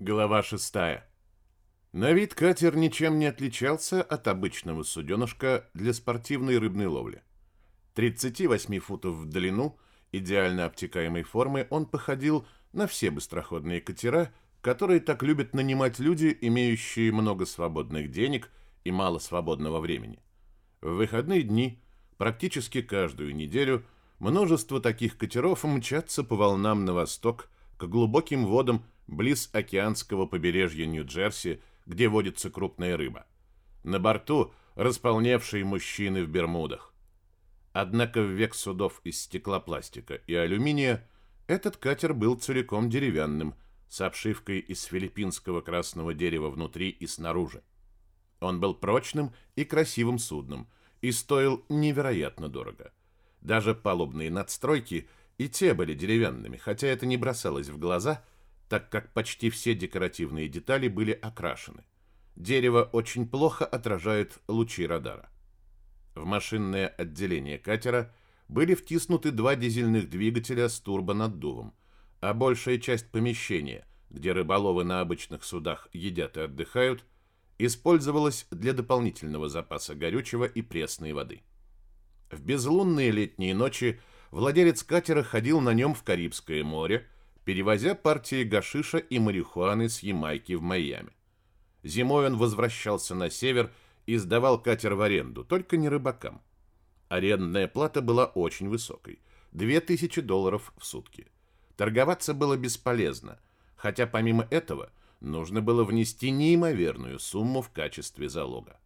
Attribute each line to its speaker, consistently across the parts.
Speaker 1: Глава шестая. На вид катер ничем не отличался от обычного суденышка для спортивной рыбной ловли. 38 футов в длину, идеально обтекаемой формы, он походил на все быстроходные катера, которые так любят нанимать люди, имеющие много свободных денег и мало свободного времени. В выходные дни, практически каждую неделю, множество таких катеров мчатся по волнам на восток, к глубоким водам близ океанского побережья Нью-Джерси, где водится крупная рыба. На борту располневшие мужчины в бермудах. Однако в век судов из стеклопластика и алюминия этот катер был целиком деревянным, с обшивкой из филиппинского красного дерева внутри и снаружи. Он был прочным и красивым судном и стоил невероятно дорого. Даже палубные надстройки и те были деревянными, хотя это не бросалось в глаза – так как почти все декоративные детали были окрашены. Дерево очень плохо отражает лучи радара. В машинное отделение катера были втиснуты два дизельных двигателя с турбонаддувом, а большая часть помещения, где рыболовы на обычных судах едят и отдыхают, использовалась для дополнительного запаса горючего и пресной воды. В безлунные летние ночи владелец катера ходил на нем в Карибское море, перевозя партии гашиша и марихуаны с Ямайки в Майами. Зимой он возвращался на север и сдавал катер в аренду, только не рыбакам. Арендная плата была очень высокой – 2000 долларов в сутки. Торговаться было бесполезно, хотя помимо этого нужно было внести неимоверную сумму в качестве залога.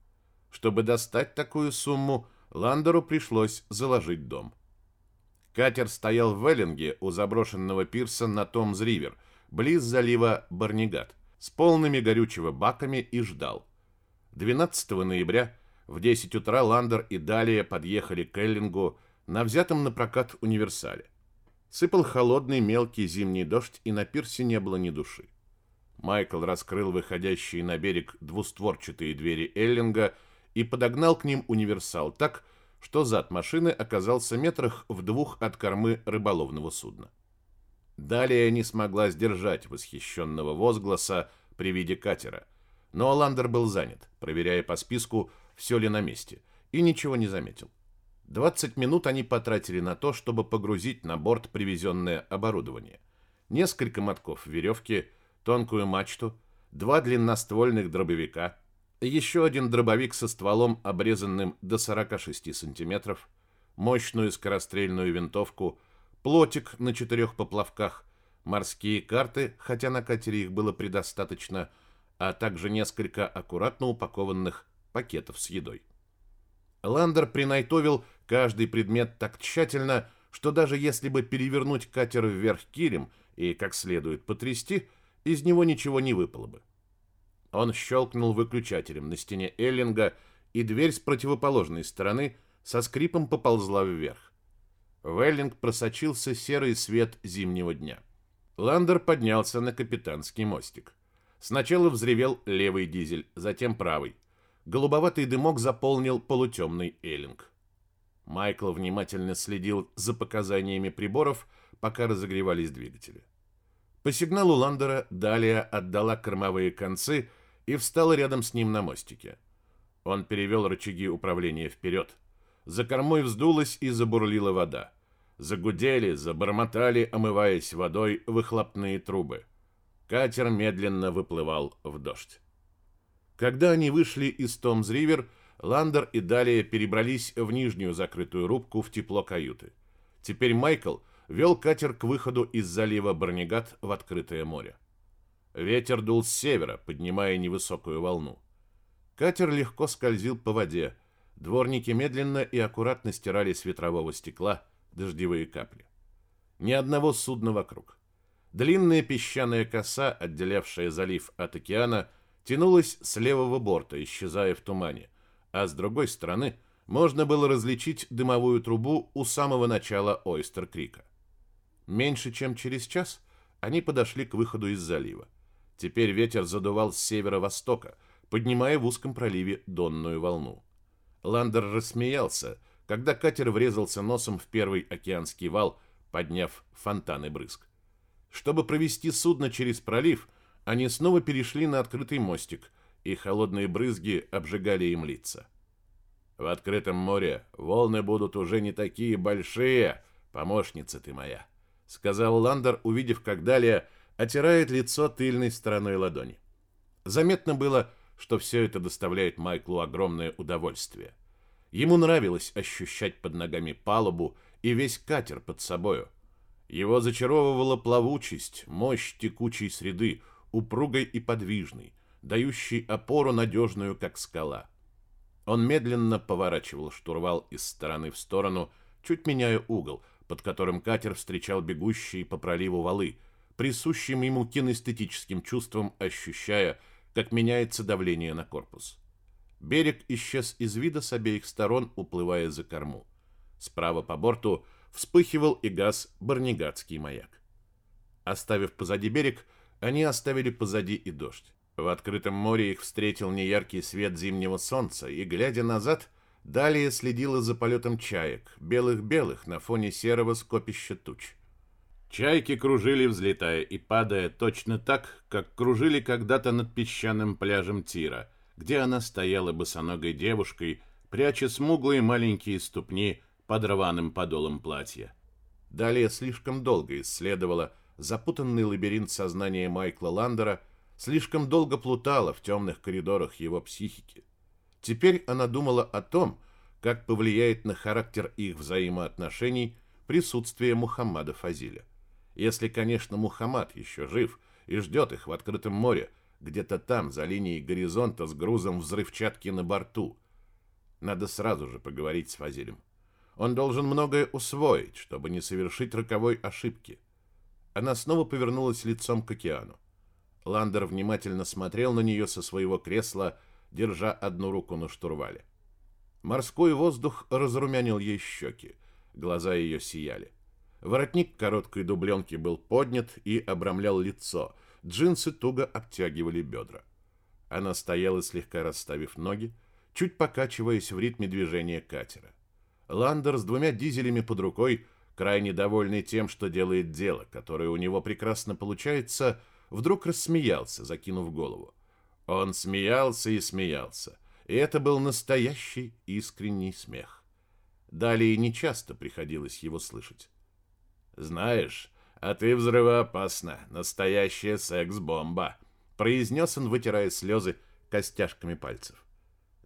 Speaker 1: Чтобы достать такую сумму, Ландеру пришлось заложить дом – Катер стоял в Веллинге у заброшенного пирса на Томс-Ривер, близ залива Барнигат, с полными горючего баками и ждал. 12 ноября в 10 утра Ландер и Далия подъехали к Эллингу на взятом на прокат универсале. Сыпал холодный мелкий зимний дождь, и на пирсе не было ни души. Майкл раскрыл выходящие на берег двустворчатые двери Эллинга и подогнал к ним универсал так, что зад машины оказался метрах в двух от кормы рыболовного судна. Далее не смогла сдержать восхищенного возгласа при виде катера, но Оландер был занят, проверяя по списку, все ли на месте, и ничего не заметил. 20 минут они потратили на то, чтобы погрузить на борт привезенное оборудование. Несколько мотков веревки, тонкую мачту, два длинноствольных дробовика – еще один дробовик со стволом, обрезанным до 46 сантиметров, мощную скорострельную винтовку, плотик на четырех поплавках, морские карты, хотя на катере их было предостаточно, а также несколько аккуратно упакованных пакетов с едой. Ландер принайтовил каждый предмет так тщательно, что даже если бы перевернуть катер вверх килем и как следует потрясти, из него ничего не выпало бы. Он щелкнул выключателем на стене Эллинга, и дверь с противоположной стороны со скрипом поползла вверх. В Эллинг просочился серый свет зимнего дня. Ландер поднялся на капитанский мостик. Сначала взревел левый дизель, затем правый. Голубоватый дымок заполнил полутемный Эллинг. Майкл внимательно следил за показаниями приборов, пока разогревались двигатели. По сигналу Ландера Далия отдала кормовые концы – и встал рядом с ним на мостике. Он перевел рычаги управления вперед. За кормой вздулась и забурлила вода. Загудели, забормотали, омываясь водой, выхлопные трубы. Катер медленно выплывал в дождь. Когда они вышли из Томс-Ривер, Ландер и Далия перебрались в нижнюю закрытую рубку в тепло каюты. Теперь Майкл вел катер к выходу из залива Барнигат в открытое море. Ветер дул с севера, поднимая невысокую волну. Катер легко скользил по воде. Дворники медленно и аккуратно стирали с ветрового стекла дождевые капли. Ни одного судна вокруг. Длинная песчаная коса, отделявшая залив от океана, тянулась с левого борта, исчезая в тумане, а с другой стороны можно было различить дымовую трубу у самого начала Ойстер-Крика. Меньше чем через час они подошли к выходу из залива. Теперь ветер задувал с северо-востока, поднимая в узком проливе донную волну. Ландер рассмеялся, когда катер врезался носом в первый океанский вал, подняв фонтаны брызг. Чтобы провести судно через пролив, они снова перешли на открытый мостик, и холодные брызги обжигали им лица. В открытом море волны будут уже не такие большие, помощница ты моя, сказал Ландер, увидев, как далее отирает лицо тыльной стороной ладони. Заметно было, что все это доставляет Майклу огромное удовольствие. Ему нравилось ощущать под ногами палубу и весь катер под собою. Его зачаровывала плавучесть, мощь текучей среды, упругой и подвижной, дающей опору надежную, как скала. Он медленно поворачивал штурвал из стороны в сторону, чуть меняя угол, под которым катер встречал бегущие по проливу валы, присущим ему кинестетическим чувством ощущая, как меняется давление на корпус. Берег исчез из вида с обеих сторон, уплывая за корму. Справа по борту вспыхивал и газ Барнигатский маяк. Оставив позади берег, они оставили позади и дождь. В открытом море их встретил неяркий свет зимнего солнца, и, глядя назад, далее следила за полетом чаек, белых-белых на фоне серого скопища туч. Чайки кружили, взлетая и падая точно так, как кружили когда-то над песчаным пляжем Тира, где она стояла босоногой девушкой, пряча смуглые маленькие ступни под рваным подолом платья. Далее слишком долго исследовала запутанный лабиринт сознания Майкла Ландера – слишком долго плутала в темных коридорах его психики. Теперь она думала о том, как повлияет на характер их взаимоотношений присутствие Мухаммада Фазиля. Если, конечно, Мухаммад еще жив и ждет их в открытом море, где-то там, за линией горизонта, с грузом взрывчатки на борту. Надо сразу же поговорить с Фазилем. Он должен многое усвоить, чтобы не совершить роковой ошибки. Она снова повернулась лицом к океану. Ландер внимательно смотрел на нее со своего кресла, держа одну руку на штурвале. Морской воздух разрумянил ей щеки, глаза ее сияли. Воротник короткой дубленки был поднят и обрамлял лицо, джинсы туго обтягивали бедра. Она стояла, слегка расставив ноги, чуть покачиваясь в ритме движения катера. Ландер с двумя дизелями под рукой, крайне довольный тем, что делает дело, которое у него прекрасно получается, — вдруг рассмеялся, закинув голову. Он смеялся и смеялся, и это был настоящий искренний смех. Далее нечасто приходилось его слышать. «Знаешь, а ты взрывоопасна, настоящая секс-бомба», произнес он, вытирая слезы костяшками пальцев.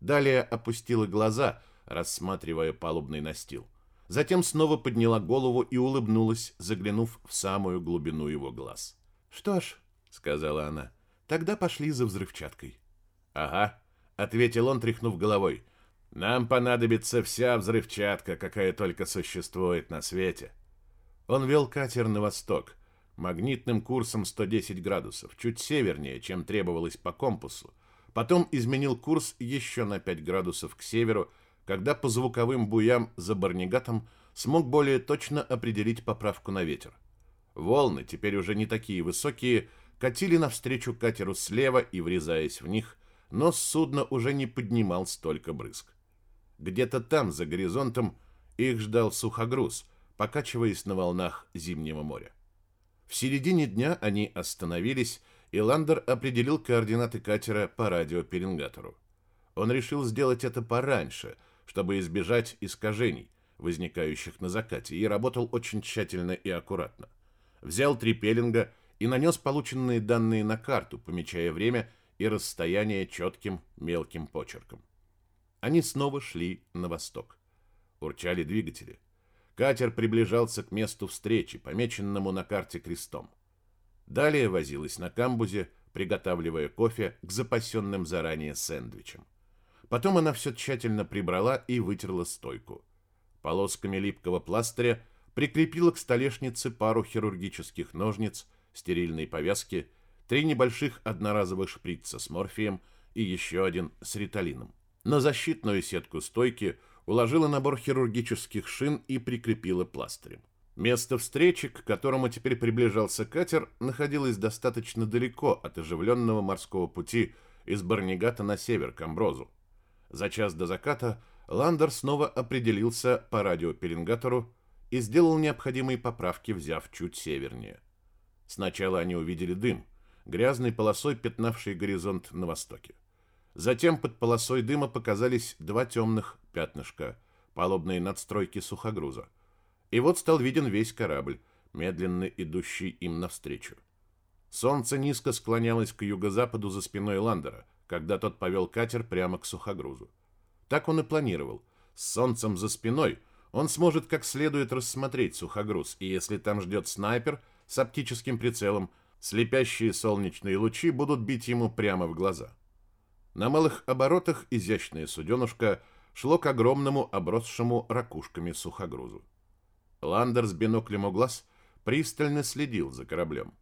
Speaker 1: Далее опустила глаза, рассматривая палубный настил. Затем снова подняла голову и улыбнулась, заглянув в самую глубину его глаз. «Что ж, — сказала она. «Тогда пошли за взрывчаткой». «Ага», — ответил он, тряхнув головой. «Нам понадобится вся взрывчатка, какая только существует на свете». Он вел катер на восток, магнитным курсом 110 градусов, чуть севернее, чем требовалось по компасу. Потом изменил курс еще на 5 градусов к северу, когда по звуковым буям за Барнигатом смог более точно определить поправку на ветер. Волны, теперь уже не такие высокие, катили навстречу катеру слева и врезаясь в них, но судно уже не поднимал столько брызг. Где-то там, за горизонтом, их ждал сухогруз, покачиваясь на волнах зимнего моря. В середине дня они остановились, и Ландер определил координаты катера по радиопеленгатору. Он решил сделать это пораньше, чтобы избежать искажений, возникающих на закате, и работал очень тщательно и аккуратно. Взял три пеленга и нанес полученные данные на карту, помечая время и расстояние четким мелким почерком. Они снова шли на восток. Урчали двигатели. Катер приближался к месту встречи, помеченному на карте крестом. Далее возилась на камбузе, приготавливая кофе к запасенным заранее сэндвичам. Потом она все тщательно прибрала и вытерла стойку. Полосками липкого пластыря прикрепила к столешнице пару хирургических ножниц – стерильные повязки, три небольших одноразовых шприца с морфием и еще один с риталином. На защитную сетку стойки уложила набор хирургических шин и прикрепила пластырем. Место встречи, к которому теперь приближался катер, находилось достаточно далеко от оживленного морского пути из Барнигата на север к Амброзу. За час до заката Ландер снова определился по радиопеленгатору и сделал необходимые поправки, взяв чуть севернее. Сначала они увидели дым. грязной полосой пятнавшей горизонт на востоке. Затем под полосой дыма показались два темных пятнышка, палубные надстройки сухогруза. И вот стал виден весь корабль, медленно идущий им навстречу. Солнце низко склонялось к юго-западу за спиной Ландера, когда тот повел катер прямо к сухогрузу. Так он и планировал. С солнцем за спиной он сможет как следует рассмотреть сухогруз, и если там ждет снайпер с оптическим прицелом, слепящие солнечные лучи будут бить ему прямо в глаза. На малых оборотах изящное суденушка шло к огромному обросшему ракушками сухогрузу. Ландер с биноклем у глаз пристально следил за кораблем.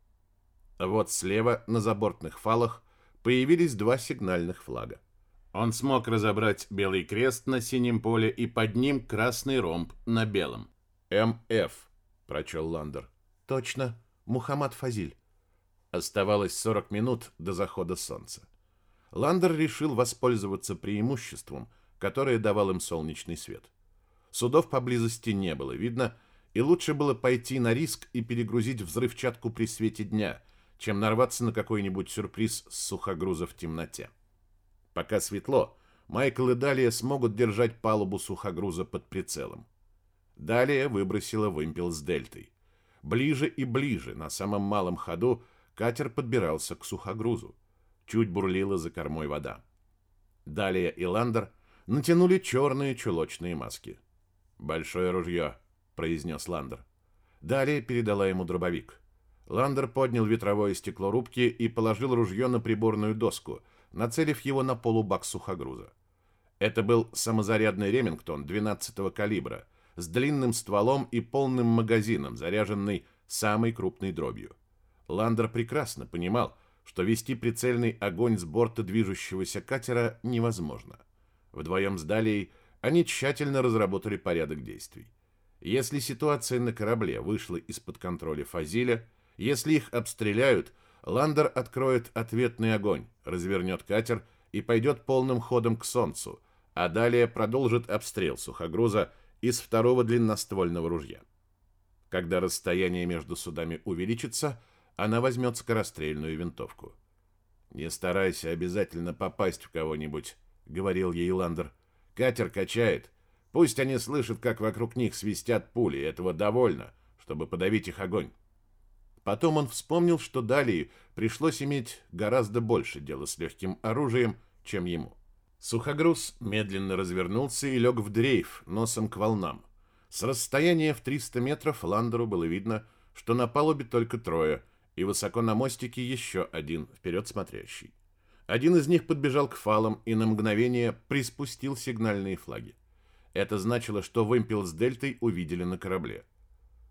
Speaker 1: Вот слева на забортных фалах появились два сигнальных флага. Он смог разобрать белый крест на синем поле и под ним красный ромб на белом. «МФ», — прочел Ландер. «Точно, Мухаммад Фазиль». Оставалось 40 минут до захода солнца. Ландер решил воспользоваться преимуществом, которое давал им солнечный свет. Судов поблизости не было видно, и лучше было пойти на риск и перегрузить взрывчатку при свете дня, чем нарваться на какой-нибудь сюрприз с сухогруза в темноте. Пока светло, Майкл и Далия смогут держать палубу сухогруза под прицелом. Далее выбросила вымпел с дельтой. Ближе и ближе, на самом малом ходу, катер подбирался к сухогрузу. Чуть бурлила за кормой вода. Далее и Ландер натянули черные чулочные маски. «Большое ружье», произнес Ландер. Далее передала ему дробовик. Ландер поднял ветровое стекло рубки и положил ружье на приборную доску, нацелив его на полубак сухогруза. Это был самозарядный Ремингтон 12-го калибра с длинным стволом и полным магазином, заряженный самой крупной дробью. Ландер прекрасно понимал, что вести прицельный огонь с борта движущегося катера невозможно. Вдвоем с Далией они тщательно разработали порядок действий. Если ситуация на корабле вышла из-под контроля Фазиля, если их обстреляют, Ландер откроет ответный огонь, развернет катер и пойдет полным ходом к Солнцу, а далее продолжит обстрел сухогруза из второго длинноствольного ружья. Когда расстояние между судами увеличится, она возьмет скорострельную винтовку. «Не старайся обязательно попасть в кого-нибудь», — говорил ей Ландер. «Катер качает, Пусть они слышат, как вокруг них свистят пули, этого довольно, чтобы подавить их огонь. Потом он вспомнил, что далее пришлось иметь гораздо больше дела с легким оружием, чем ему. Сухогруз медленно развернулся и лег в дрейф, носом к волнам. С расстояния в 300 метров Ландеру было видно, что на палубе только трое, и высоко на мостике еще один, вперед смотрящий. Один из них подбежал к фалам и на мгновение приспустил сигнальные флаги. Это значило, что вымпел с дельтой увидели на корабле.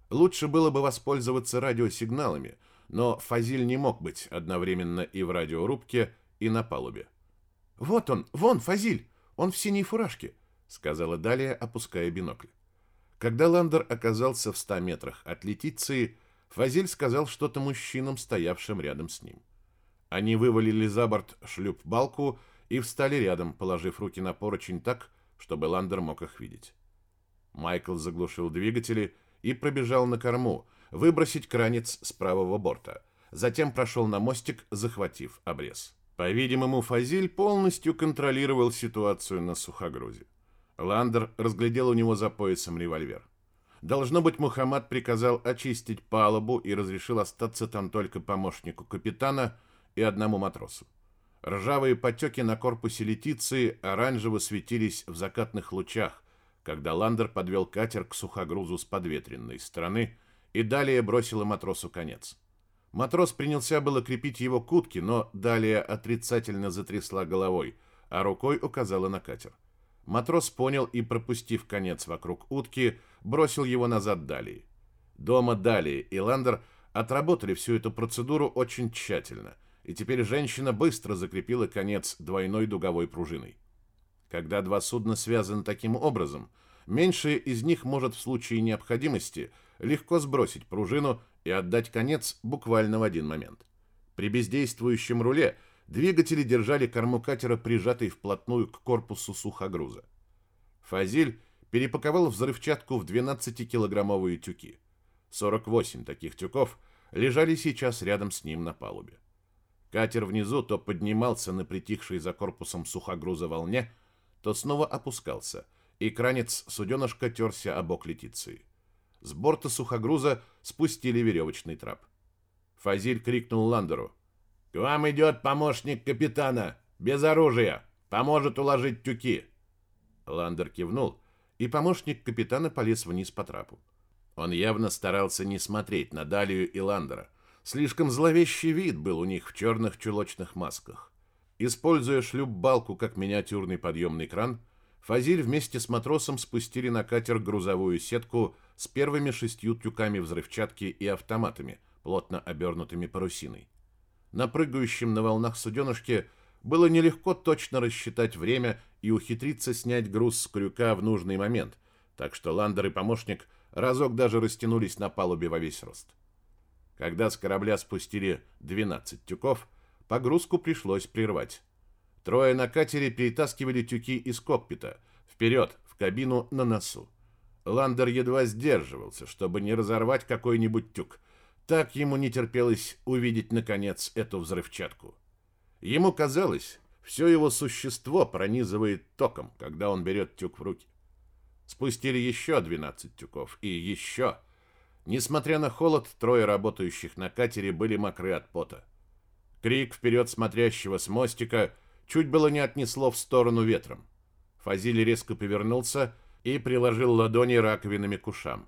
Speaker 1: Лучше было бы воспользоваться радиосигналами, но Фазиль не мог быть одновременно и в радиорубке, и на палубе. «Вот он, вон Фазиль! Он в синей фуражке!» — сказала Далия, опуская бинокль. Когда Ландер оказался в ста метрах от Летиции, Фазиль сказал что-то мужчинам, стоявшим рядом с ним. Они вывалили за борт шлюп-балку и встали рядом, положив руки на поручень так, чтобы Ландер мог их видеть. Майкл заглушил двигатели и пробежал на корму, выбросить кранец с правого борта. Затем прошел на мостик, захватив обрез. По-видимому, Фазиль полностью контролировал ситуацию на сухогрузе. Ландер разглядел у него за поясом револьвер. Должно быть, Мухаммад приказал очистить палубу и разрешил остаться там только помощнику капитана и одному матросу. Ржавые потеки на корпусе Летиции оранжево светились в закатных лучах, когда Ландер подвел катер к сухогрузу с подветренной стороны и далее бросил матросу конец. Матрос принялся было крепить его к утке, но далее отрицательно затрясла головой, а рукой указала на катер. Матрос понял и, пропустив конец вокруг утки, бросил его назад далее. Дома далее и Ландер отработали всю эту процедуру очень тщательно – и теперь женщина быстро закрепила конец двойной дуговой пружиной. Когда два судна связаны таким образом, меньшее из них может в случае необходимости легко сбросить пружину и отдать конец буквально в один момент. При бездействующем руле двигатели держали корму катера прижатой вплотную к корпусу сухогруза. Фазиль перепаковал взрывчатку в 12-килограммовые тюки. 48 таких тюков лежали сейчас рядом с ним на палубе. Катер внизу то поднимался на притихшей за корпусом сухогруза волне, то снова опускался, и кранец суденышка терся о бок Летиции. С борта сухогруза спустили веревочный трап. Фазиль крикнул Ландеру. «К вам идет помощник капитана! Без оружия! Поможет уложить тюки!» Ландер кивнул, и помощник капитана полез вниз по трапу. Он явно старался не смотреть на Далию и Ландера. Слишком зловещий вид был у них в черных чулочных масках. Используя шлюп-балку как миниатюрный подъемный кран, Фазиль вместе с матросом спустили на катер грузовую сетку с первыми шестью тюками взрывчатки и автоматами, плотно обернутыми парусиной. На прыгающем на волнах суденышке было нелегко точно рассчитать время и ухитриться снять груз с крюка в нужный момент, так что Ландер и помощник разок даже растянулись на палубе во весь рост. Когда с корабля спустили 12 тюков, погрузку пришлось прервать. Трое на катере перетаскивали тюки из кокпита, вперед, в кабину на носу. Ландер едва сдерживался, чтобы не разорвать какой-нибудь тюк. Так ему не терпелось увидеть, наконец, эту взрывчатку. Ему казалось, все его существо пронизывает током, когда он берет тюк в руки. Спустили еще 12 тюков, и еще. Несмотря на холод, трое работающих на катере были мокры от пота. Крик вперед смотрящего с мостика — чуть было не отнесло в сторону ветром. Фазиль резко повернулся и приложил ладони раковинами к ушам.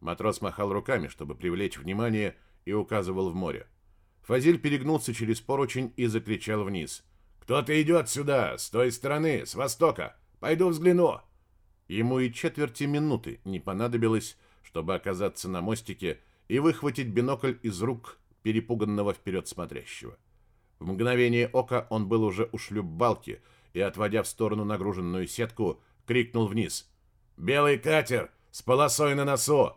Speaker 1: Матрос махал руками, чтобы привлечь внимание, и указывал в море. Фазиль перегнулся через поручень и закричал вниз. «Кто-то идет сюда, с той стороны, с востока! Пойду взгляну!» Ему и четверти минуты не понадобилось, чтобы оказаться на мостике и выхватить бинокль из рук перепуганного вперед смотрящего. В мгновение ока он был уже у шлюпбалки и, отводя в сторону нагруженную сетку, крикнул вниз. «Белый катер! С полосой на носу!»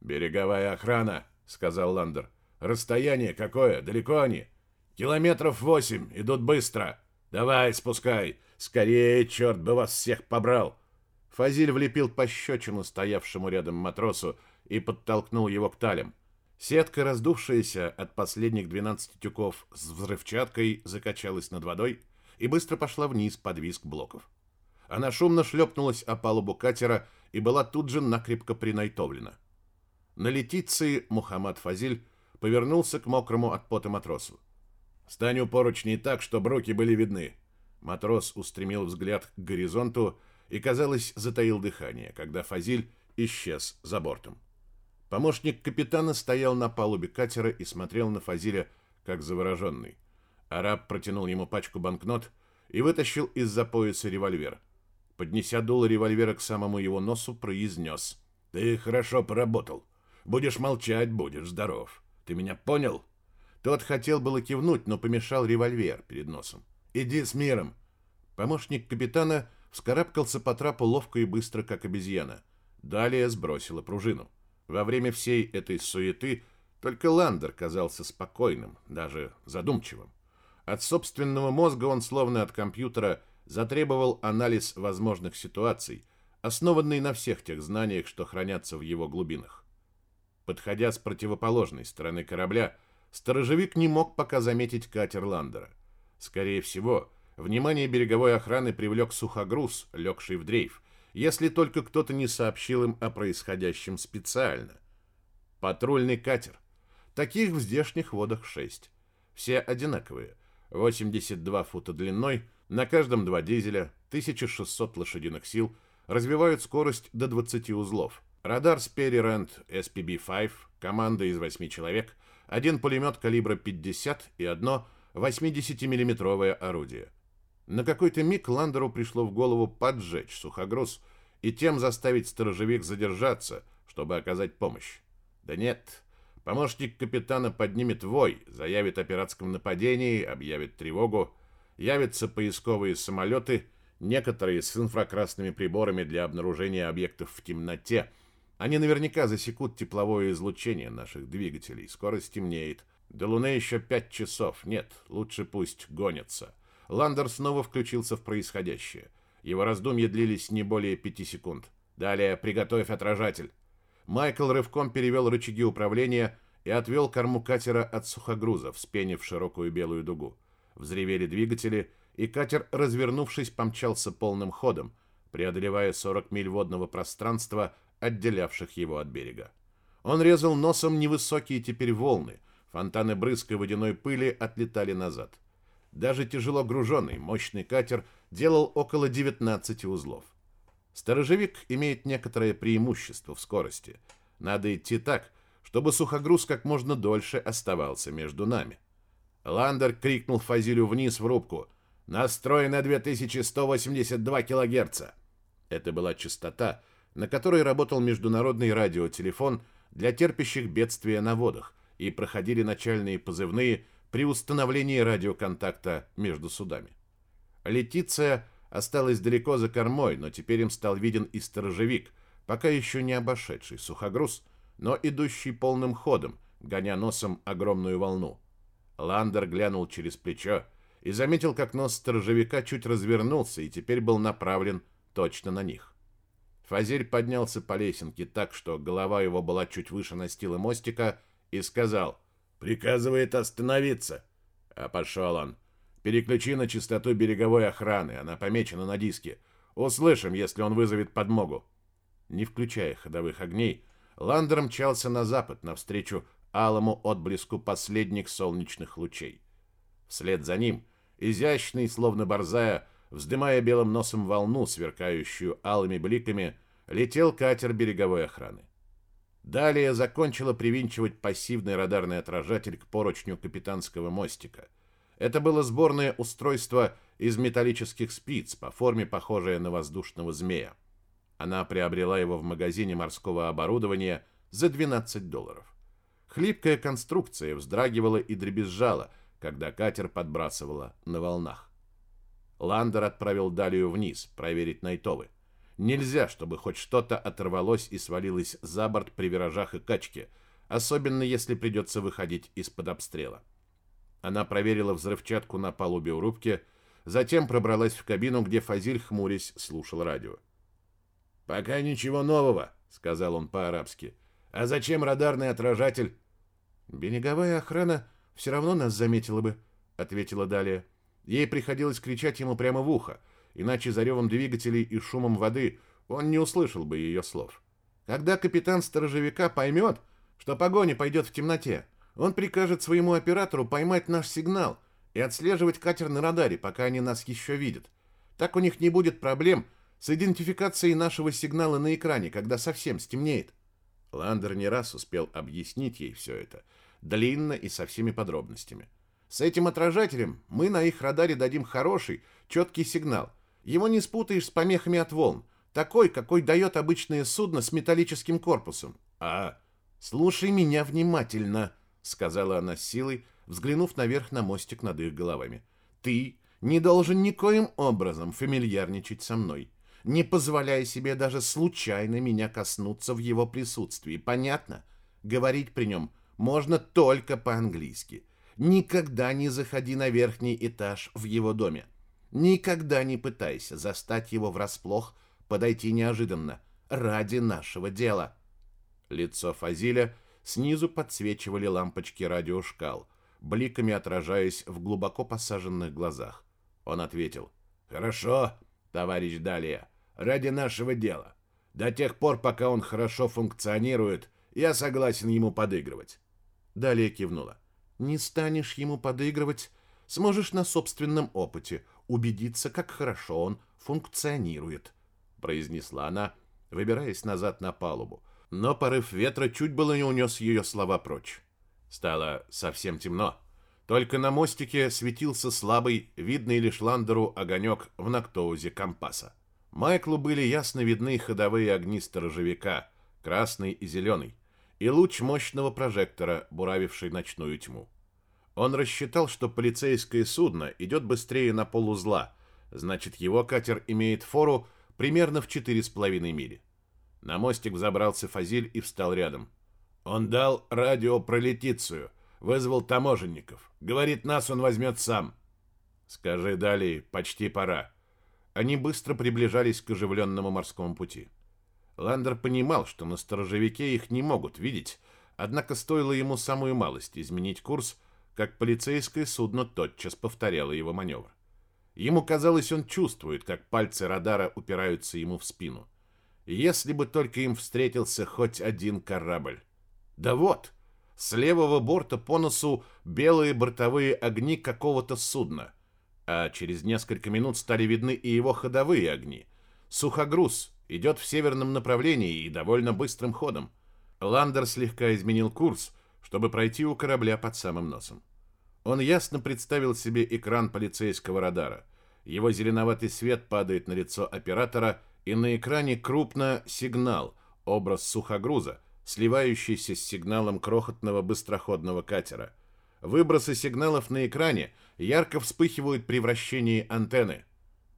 Speaker 1: «Береговая охрана», — сказал Ландер. «Расстояние какое? Далеко они?» «Километров восемь. Идут быстро. Давай, спускай. Скорее, черт бы вас всех побрал!» Фазиль влепил пощечину стоявшему рядом матросу и подтолкнул его к талям. Сетка, раздувшаяся от последних 12 тюков с взрывчаткой, закачалась над водой и быстро пошла вниз под визг блоков. Она шумно шлепнулась о палубу катера и была тут же накрепко принайтовлена. На летиции Мухаммад Фазиль повернулся к мокрому от пота матросу. «Стань у поручней так, чтобы руки были видны». Матрос устремил взгляд к горизонту и, казалось, затаил дыхание, когда Фазиль исчез за бортом. Помощник капитана стоял на палубе катера и смотрел на Фазиля, как завороженный. Араб протянул ему пачку банкнот и вытащил из-за пояса револьвер. Поднеся дуло револьвера к самому его носу, произнес. «Ты хорошо поработал. Будешь молчать, будешь здоров. Ты меня понял?» Тот хотел было кивнуть, но помешал револьвер перед носом. «Иди с миром!» Помощник капитана вскарабкался по трапу ловко и быстро, как обезьяна. Далее сбросила пружину. Во время всей этой суеты только Ландер казался спокойным, даже задумчивым. От собственного мозга он, словно от компьютера, затребовал анализ возможных ситуаций, основанный на всех тех знаниях, что хранятся в его глубинах. Подходя с противоположной стороны корабля, сторожевик не мог пока заметить катер Ландера. Скорее всего, внимание береговой охраны привлек сухогруз, легший в дрейф, если только кто-то не сообщил им о происходящем специально. Патрульный катер. Таких в здешних водах шесть. Все одинаковые. 82 фута длиной, на каждом два дизеля, 1600 лошадиных сил, развивают скорость до 20 узлов. Радар Rand SPB-5, команда из 8 человек, один пулемет калибра 50 и одно 80-миллиметровое орудие. На какой-то миг Ландеру пришло в голову поджечь сухогруз и тем заставить сторожевик задержаться, чтобы оказать помощь. Да нет, помощник капитана поднимет вой, заявит о пиратском нападении, объявит тревогу, явятся поисковые самолеты, некоторые с инфракрасными приборами для обнаружения объектов в темноте. Они наверняка засекут тепловое излучение наших двигателей. Скоро стемнеет. До Луны еще пять часов. Нет, лучше пусть гонятся. Ландер снова включился в происходящее. Его раздумья длились не более пяти секунд. Далее «Приготовь отражатель». Майкл рывком перевел рычаги управления, и отвел корму катера от сухогруза, вспенив широкую белую дугу. Взревели двигатели, и катер, развернувшись, помчался полным ходом, преодолевая 40 миль водного пространства, отделявших его от берега. Он резал носом невысокие теперь волны, фонтаны брызг и водяной пыли отлетали назад. Даже тяжело груженный, мощный катер делал около 19 узлов. Сторожевик имеет некоторое преимущество в скорости. Надо идти так, чтобы сухогруз как можно дольше оставался между нами. Ландер крикнул Фазилю вниз в рубку. «Настрой на 2182 килогерца!» Это была частота, на которой работал международный радиотелефон для терпящих бедствия на водах, и проходили начальные позывные при установлении радиоконтакта между судами. Летиция осталась далеко за кормой, но теперь им стал виден и сторожевик, пока еще не обошедший сухогруз, но идущий полным ходом, гоня носом огромную волну. Ландер глянул через плечо и заметил, как нос сторожевика чуть развернулся и теперь был направлен точно на них. Фазель поднялся по лесенке так, что голова его была чуть выше настила мостика, и сказал «Приказывает остановиться». А пошел он. «Переключи на частоту береговой охраны, она помечена на диске. Услышим, если он вызовет подмогу». Не включая ходовых огней, Ландер мчался на запад, навстречу алому отблеску последних солнечных лучей. Вслед за ним, изящный, словно борзая, вздымая белым носом волну, сверкающую алыми бликами, летел катер береговой охраны. Далее закончила привинчивать пассивный радарный отражатель к поручню капитанского мостика. Это было сборное устройство из металлических спиц, по форме похожее на воздушного змея. Она приобрела его в магазине морского оборудования за 12 долларов. Хлипкая конструкция вздрагивала и дребезжала, когда катер подбрасывала на волнах. Ландер отправил Далию вниз, проверить Найтовы. Нельзя, чтобы хоть что-то оторвалось и свалилось за борт при виражах и качке, особенно если придется выходить из-под обстрела. Она проверила взрывчатку на палубе у рубки, затем пробралась в кабину, где Фазиль, хмурясь, слушал радио. «Пока ничего нового», — сказал он по-арабски. «А зачем радарный отражатель?» «Береговая охрана все равно нас заметила бы», — ответила Далия. Ей приходилось кричать ему прямо в ухо, иначе за ревом двигателей и шумом воды он не услышал бы ее слов. Когда капитан сторожевика поймет, что погоня пойдет в темноте, он прикажет своему оператору поймать наш сигнал и отслеживать катер на радаре, пока они нас еще видят. Так у них не будет проблем с идентификацией нашего сигнала на экране, когда совсем стемнеет. Ландер не раз успел объяснить ей все это, длинно и со всеми подробностями. С этим отражателем мы на их радаре дадим хороший, четкий сигнал. Его не спутаешь с помехами от волн. Такой, какой дает обычное судно с металлическим корпусом. А, слушай меня внимательно, сказала она с силой, взглянув наверх на мостик над их головами. Ты не должен никоим образом фамильярничать со мной не позволяя себе даже случайно меня коснуться в его присутствии. Понятно? Говорить при нем можно только по-английски. Никогда не заходи на верхний этаж в его доме. Никогда не пытайся застать его врасплох, подойти неожиданно, ради нашего дела. Лицо Фазиля снизу подсвечивали лампочки радиошкал, бликами отражаясь в глубоко посаженных глазах. Он ответил, «Хорошо, товарищ Далия, ради нашего дела. До тех пор, пока он хорошо функционирует, я согласен ему подыгрывать. Далее кивнула. Не станешь ему подыгрывать, сможешь на собственном опыте убедиться, как хорошо он функционирует, произнесла она, выбираясь назад на палубу. Но порыв ветра чуть было не унес ее слова прочь. Стало совсем темно. Только на мостике светился слабый, видный лишь Ландеру огонек в нактоузе компаса. Майклу были ясно видны ходовые огни сторожевика, красный и зеленый, и луч мощного прожектора, буравивший ночную тьму. Он рассчитал, что полицейское судно идет быстрее на полузла, значит, его катер имеет фору примерно в четыре с половиной мили. На мостик взобрался Фазиль и встал рядом. Он дал радио про вызвал таможенников. Говорит, нас он возьмет сам. Скажи далее, почти пора. Они быстро приближались к оживленному морскому пути. Ландер понимал, что на сторожевике их не могут видеть, Однако стоило ему самую малость изменить курс, как полицейское судно тотчас повторяло его маневр. Ему казалось, он чувствует, как пальцы радара упираются ему в спину. Если бы только им встретился хоть один корабль. Да вот, с левого борта по носу белые бортовые огни какого-то судна, а через несколько минут стали видны и его ходовые огни. Сухогруз идет в северном направлении и довольно быстрым ходом. Ландер слегка изменил курс, чтобы пройти у корабля под самым носом. Он ясно представил себе экран полицейского радара. Его зеленоватый свет падает на лицо оператора, и на экране крупно сигнал, образ сухогруза, сливающийся с сигналом крохотного быстроходного катера. Выбросы сигналов на экране ярко вспыхивают при вращении антенны.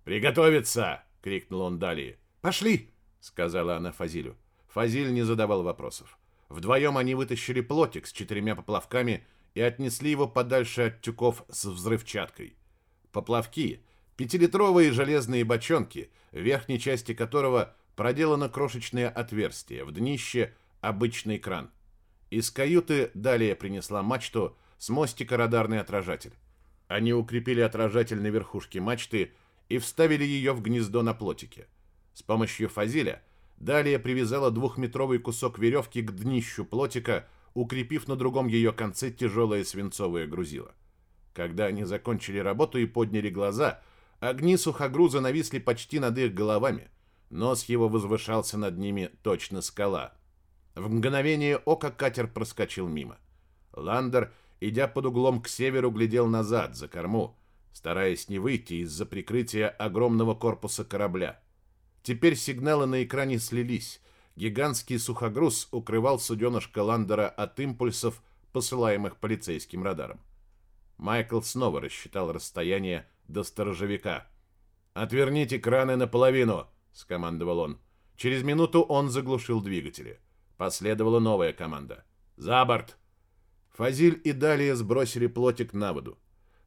Speaker 1: «Приготовиться!» — крикнул он далее. «Пошли!» — сказала она Фазилю. Фазиль не задавал вопросов. Вдвоем они вытащили плотик с четырьмя поплавками и отнесли его подальше от тюков с взрывчаткой. Поплавки — пятилитровые железные бочонки, в верхней части которого проделано крошечное отверстие, в днище — обычный кран. Из каюты далее принесла мачту с мостика радарный отражатель. Они укрепили отражатель на верхушке мачты и вставили ее в гнездо на плотике. С помощью фазиля далее привязала двухметровый кусок веревки к днищу плотика, укрепив на другом ее конце тяжелое свинцовое грузило. Когда они закончили работу и подняли глаза, огни сухогруза нависли почти над их головами. Нос его возвышался над ними точно скала. В мгновение ока катер проскочил мимо. Ландер, идя под углом к северу, глядел назад, за корму, стараясь не выйти из-за прикрытия огромного корпуса корабля. Теперь сигналы на экране слились. Гигантский сухогруз укрывал суденышко Ландера от импульсов, посылаемых полицейским радаром. Майкл снова рассчитал расстояние до сторожевика. «Отверните краны наполовину!» — скомандовал он. Через минуту он заглушил двигатели. Последовала новая команда. «За борт!» Фазиль и далее сбросили плотик на воду.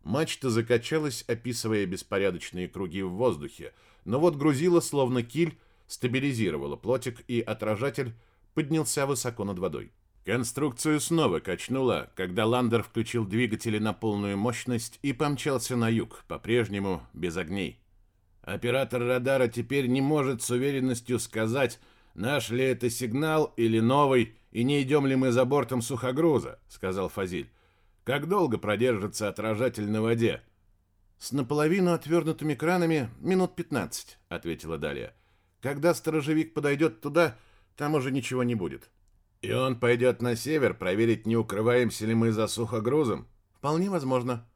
Speaker 1: Мачта закачалась, описывая беспорядочные круги в воздухе, но вот грузило, словно киль, стабилизировало плотик, и отражатель поднялся высоко над водой. Конструкцию снова качнуло, когда Ландер включил двигатели на полную мощность и помчался на юг, по-прежнему без огней. Оператор радара теперь не может с уверенностью сказать, наш ли это сигнал или новый, и не идем ли мы за бортом сухогруза, сказал Фазиль. Как долго продержится отражатель на воде? «С наполовину отвернутыми кранами минут 15», — ответила Далия. «Когда сторожевик подойдет туда, там уже ничего не будет». «И он пойдет на север проверить, не укрываемся ли мы за сухогрузом?» «Вполне возможно».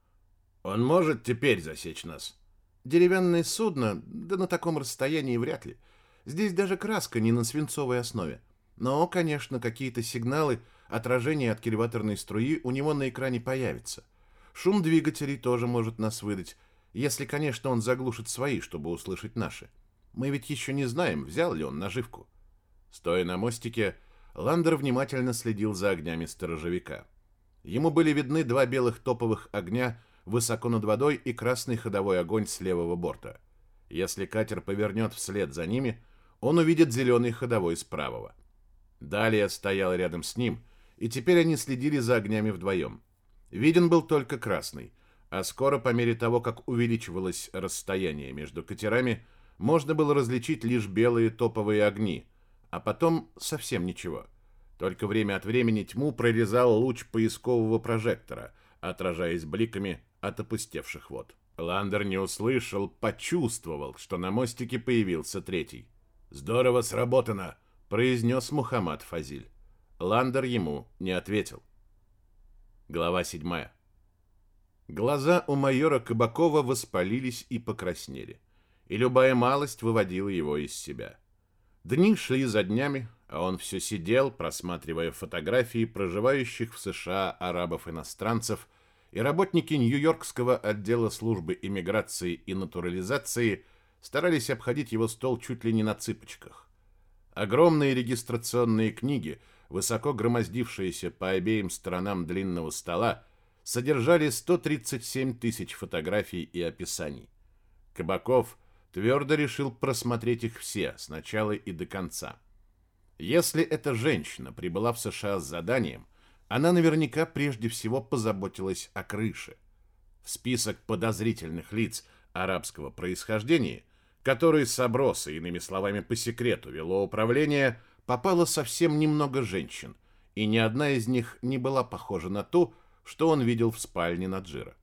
Speaker 1: «Он может теперь засечь нас?» «Деревянное судно, да на таком расстоянии вряд ли. Здесь даже краска не на свинцовой основе. Но, конечно, какие-то сигналы, отражения от кильваторной струи у него на экране появятся. Шум двигателей тоже может нас выдать, если, конечно, он заглушит свои, чтобы услышать наши. Мы ведь еще не знаем, взял ли он наживку. Стоя на мостике, Ландер внимательно следил за огнями сторожевика. Ему были видны два белых топовых огня высоко над водой и красный ходовой огонь с левого борта. Если катер повернет вслед за ними, он увидит зеленый ходовой с правого. Далее стоял рядом с ним, и теперь они следили за огнями вдвоем. Виден был только красный, а скоро, по мере того, как увеличивалось расстояние между катерами, можно было различить лишь белые топовые огни, а потом совсем ничего. Только время от времени тьму прорезал луч поискового прожектора, отражаясь бликами от опустевших вод. Ландер не услышал, почувствовал, что на мостике появился третий. «Здорово сработано!» — произнес Мухаммад Фазиль. Ландер ему не ответил. Глава 7. Глаза у майора Кабакова воспалились и покраснели, и любая малость выводила его из себя. Дни шли за днями, а он все сидел, просматривая фотографии проживающих в США арабов-иностранцев, и работники Нью-Йоркского отдела службы иммиграции и натурализации старались обходить его стол чуть ли не на цыпочках. Огромные регистрационные книги – высоко громоздившиеся по обеим сторонам длинного стола, содержали 137 тысяч фотографий и описаний. Кабаков твердо решил просмотреть их все, с начала и до конца. Если эта женщина прибыла в США с заданием, она наверняка прежде всего позаботилась о крыше. В список подозрительных лиц арабского происхождения, которые Саброса, иными словами по секрету, вело управление, попало совсем немного женщин, и ни одна из них не была похожа на ту, что он видел в спальне Наджира.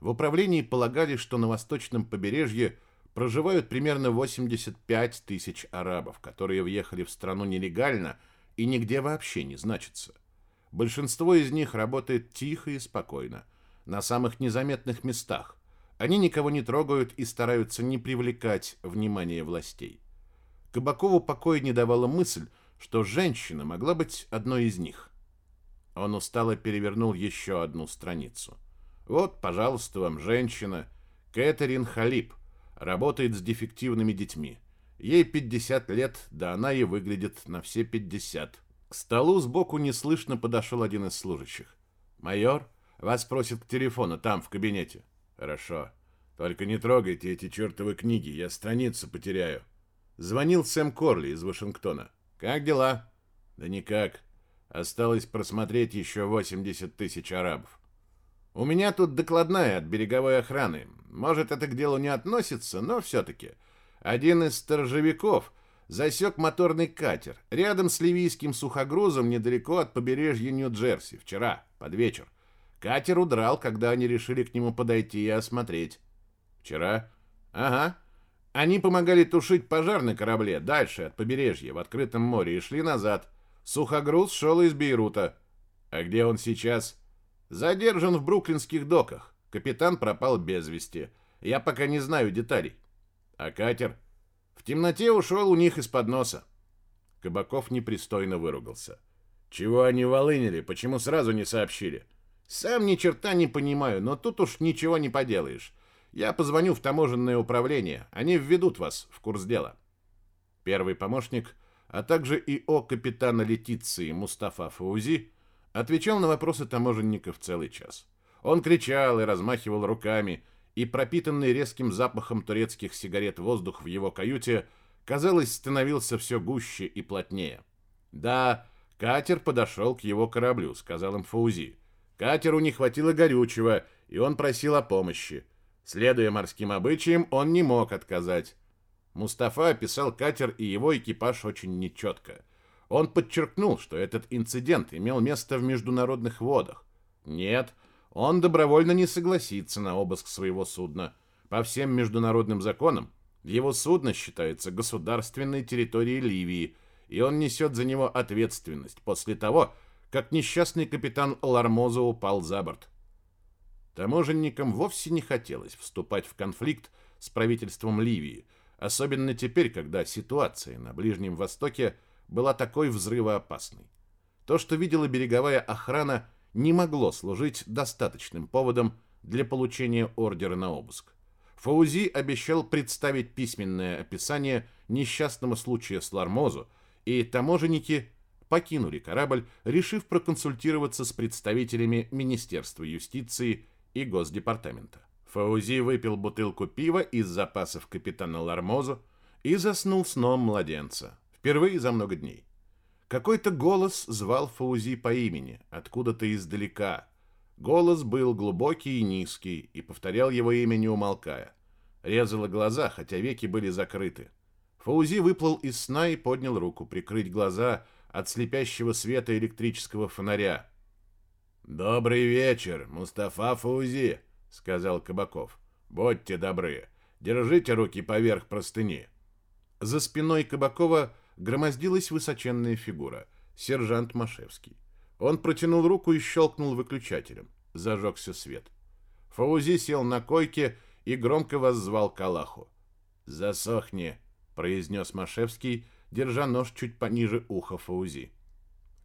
Speaker 1: В управлении полагали, что на восточном побережье проживают примерно 85 тысяч арабов, которые въехали в страну нелегально и нигде вообще не значатся. Большинство из них работает тихо и спокойно, на самых незаметных местах. Они никого не трогают и стараются не привлекать внимание властей. Кабакову покоя не давала мысль, что женщина могла быть одной из них. Он устало перевернул еще одну страницу. Вот, пожалуйста, вам женщина, Кэтерин Халип, работает с дефективными детьми. Ей 50 лет, да она и выглядит на все 50. К столу сбоку неслышно подошел один из служащих. «Майор, вас просят к телефону, там, в кабинете». «Хорошо. Только не трогайте эти чертовы книги, я страницу потеряю». Звонил Сэм Корли из Вашингтона. «Как дела?» «Да никак. Осталось просмотреть еще 80 тысяч арабов». «У меня тут докладная от береговой охраны. Может, это к делу не относится, но все-таки. Один из сторожевиков засек моторный катер рядом с ливийским сухогрузом недалеко от побережья Нью-Джерси вчера, под вечер. Катер удрал, когда они решили к нему подойти и осмотреть. Вчера? Ага. Они помогали тушить пожар на корабле дальше от побережья в открытом море и шли назад. Сухогруз шел из Бейрута. А где он сейчас? Задержан в бруклинских доках. Капитан пропал без вести. Я пока не знаю деталей. А катер? В темноте ушел у них из-под носа. Кабаков непристойно выругался. Чего они волынили? Почему сразу не сообщили? Сам ни черта не понимаю, но тут уж ничего не поделаешь. Я позвоню в таможенное управление. Они введут вас в курс дела. Первый помощник, а также ИО капитана Летиции Мустафа Фаузи отвечал на вопросы таможенников целый час. Он кричал и размахивал руками, и пропитанный резким запахом турецких сигарет воздух в его каюте, казалось, становился все гуще и плотнее. «Да, катер подошел к его кораблю», — сказал им Фаузи. «Катеру не хватило горючего, и он просил о помощи. Следуя морским обычаям, он не мог отказать». Мустафа описал катер и его экипаж очень нечетко. Он подчеркнул, что этот инцидент имел место в международных водах. Нет, он добровольно не согласится на обыск своего судна. По всем международным законам его судно считается государственной территорией Ливии, и он несет за него ответственность после того, как несчастный капитан Лармоза упал за борт. Таможенникам вовсе не хотелось вступать в конфликт с правительством Ливии, особенно теперь, когда ситуация на Ближнем Востоке была такой взрывоопасной. То, что видела береговая охрана, не могло служить достаточным поводом для получения ордера на обыск. Фаузи обещал представить письменное описание несчастного случая с Лармозу, и таможенники покинули корабль, решив проконсультироваться с представителями Министерства юстиции и Госдепартамента. Фаузи выпил бутылку пива из запасов капитана Лармозу и заснул сном младенца, впервые за много дней. Какой-то голос звал Фаузи по имени, откуда-то издалека. Голос был глубокий и низкий, и повторял его имя не умолкая. Резало глаза, хотя веки были закрыты. Фаузи выплыл из сна и поднял руку прикрыть глаза от слепящего света электрического фонаря. «Добрый вечер, Мустафа Фаузи», — сказал Кабаков. «Будьте добры, держите руки поверх простыни». За спиной Кабакова громоздилась высоченная фигура, сержант Машевский. Он протянул руку и щелкнул выключателем. Зажегся свет. Фаузи сел на койке и громко воззвал к Аллаху. «Засохни», — произнес Машевский, держа нож чуть пониже уха Фаузи.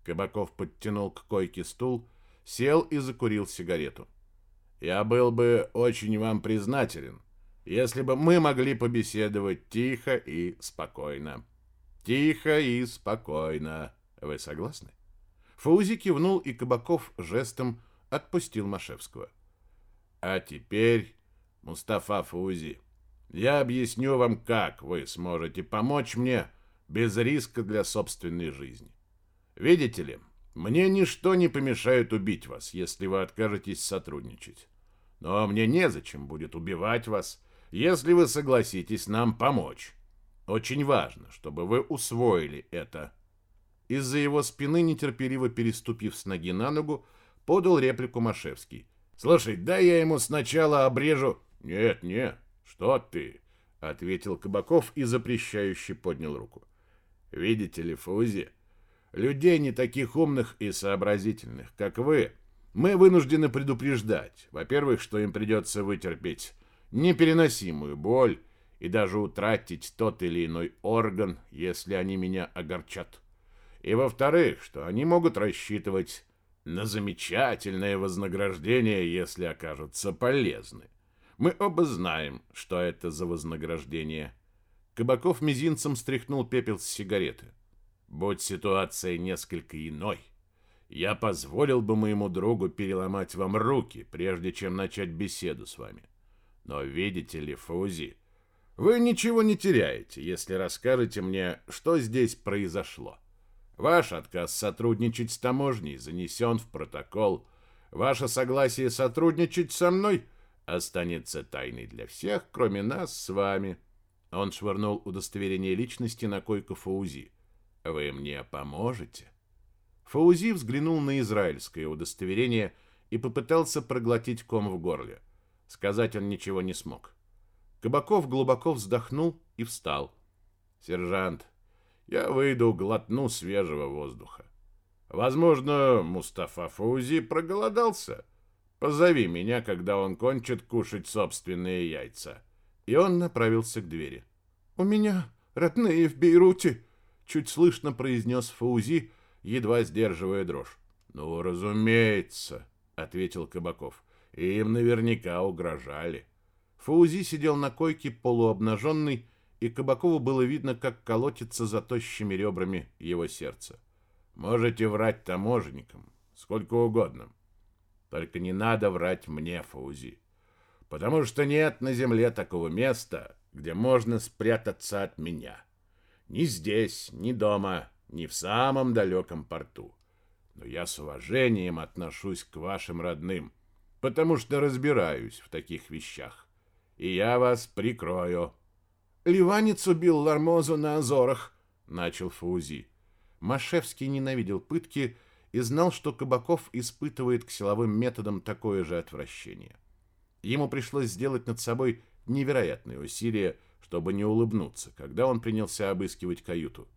Speaker 1: Кабаков подтянул к койке стул, сел и закурил сигарету. «Я был бы очень вам признателен, если бы мы могли побеседовать тихо и спокойно». Тихо и спокойно. Вы согласны? Фаузи кивнул, и Кабаков жестом отпустил Машевского. А теперь, Мустафа Фаузи, я объясню вам, как вы сможете помочь мне без риска для собственной жизни. Видите ли, мне ничто не помешает убить вас, если вы откажетесь сотрудничать. Но мне незачем будет убивать вас, если вы согласитесь нам помочь. Очень важно, чтобы вы усвоили это. Из-за его спины, нетерпеливо переступив с ноги на ногу, подал реплику Машевский. «Слушай, дай я ему сначала обрежу...» «Нет, нет, что ты?» — ответил Кабаков и запрещающе поднял руку. «Видите ли, Фузи, людей не таких умных и сообразительных, как вы, мы вынуждены предупреждать, во-первых, что им придется вытерпеть непереносимую боль и даже утратить тот или иной орган, если они меня огорчат. И во-вторых, что они могут рассчитывать на замечательное вознаграждение, если окажутся полезны. Мы оба знаем, что это за вознаграждение. Кабаков мизинцем стряхнул пепел с сигареты. Будь ситуация несколько иной, я позволил бы моему другу переломать вам руки, прежде чем начать беседу с вами. Но видите ли, Фаузи, вы ничего не теряете, если расскажете мне, что здесь произошло. Ваш отказ сотрудничать с таможней занесен в протокол. Ваше согласие сотрудничать со мной останется тайной для всех, кроме нас с вами. Он швырнул удостоверение личности на койку Фаузи. Вы мне поможете? Фаузи взглянул на израильское удостоверение и попытался проглотить ком в горле. Сказать он ничего не смог. Кабаков глубоко вздохнул и встал. «Сержант, я выйду, глотну свежего воздуха. Возможно, Мустафа Фаузи проголодался. Позови меня, когда он кончит кушать собственные яйца». И он направился к двери. «У меня родные в Бейруте», — чуть слышно произнес Фаузи, едва сдерживая дрожь. «Ну, разумеется», — ответил Кабаков. «Им наверняка угрожали». Фаузи сидел на койке полуобнаженный, и Кабакову было видно, как колотится за тощими ребрами его сердце. «Можете врать таможенникам, сколько угодно. Только не надо врать мне, Фаузи, потому что нет на земле такого места, где можно спрятаться от меня. Ни здесь, ни дома, не в самом далеком порту. Но я с уважением отношусь к вашим родным, потому что разбираюсь в таких вещах. И я вас прикрою. Ливанец убил Лармозу на Азорах, начал Фаузи. Машевский ненавидел пытки и знал, что Кабаков испытывает к силовым методам такое же отвращение. Ему пришлось сделать над собой невероятные усилия, чтобы не улыбнуться, когда он принялся обыскивать каюту.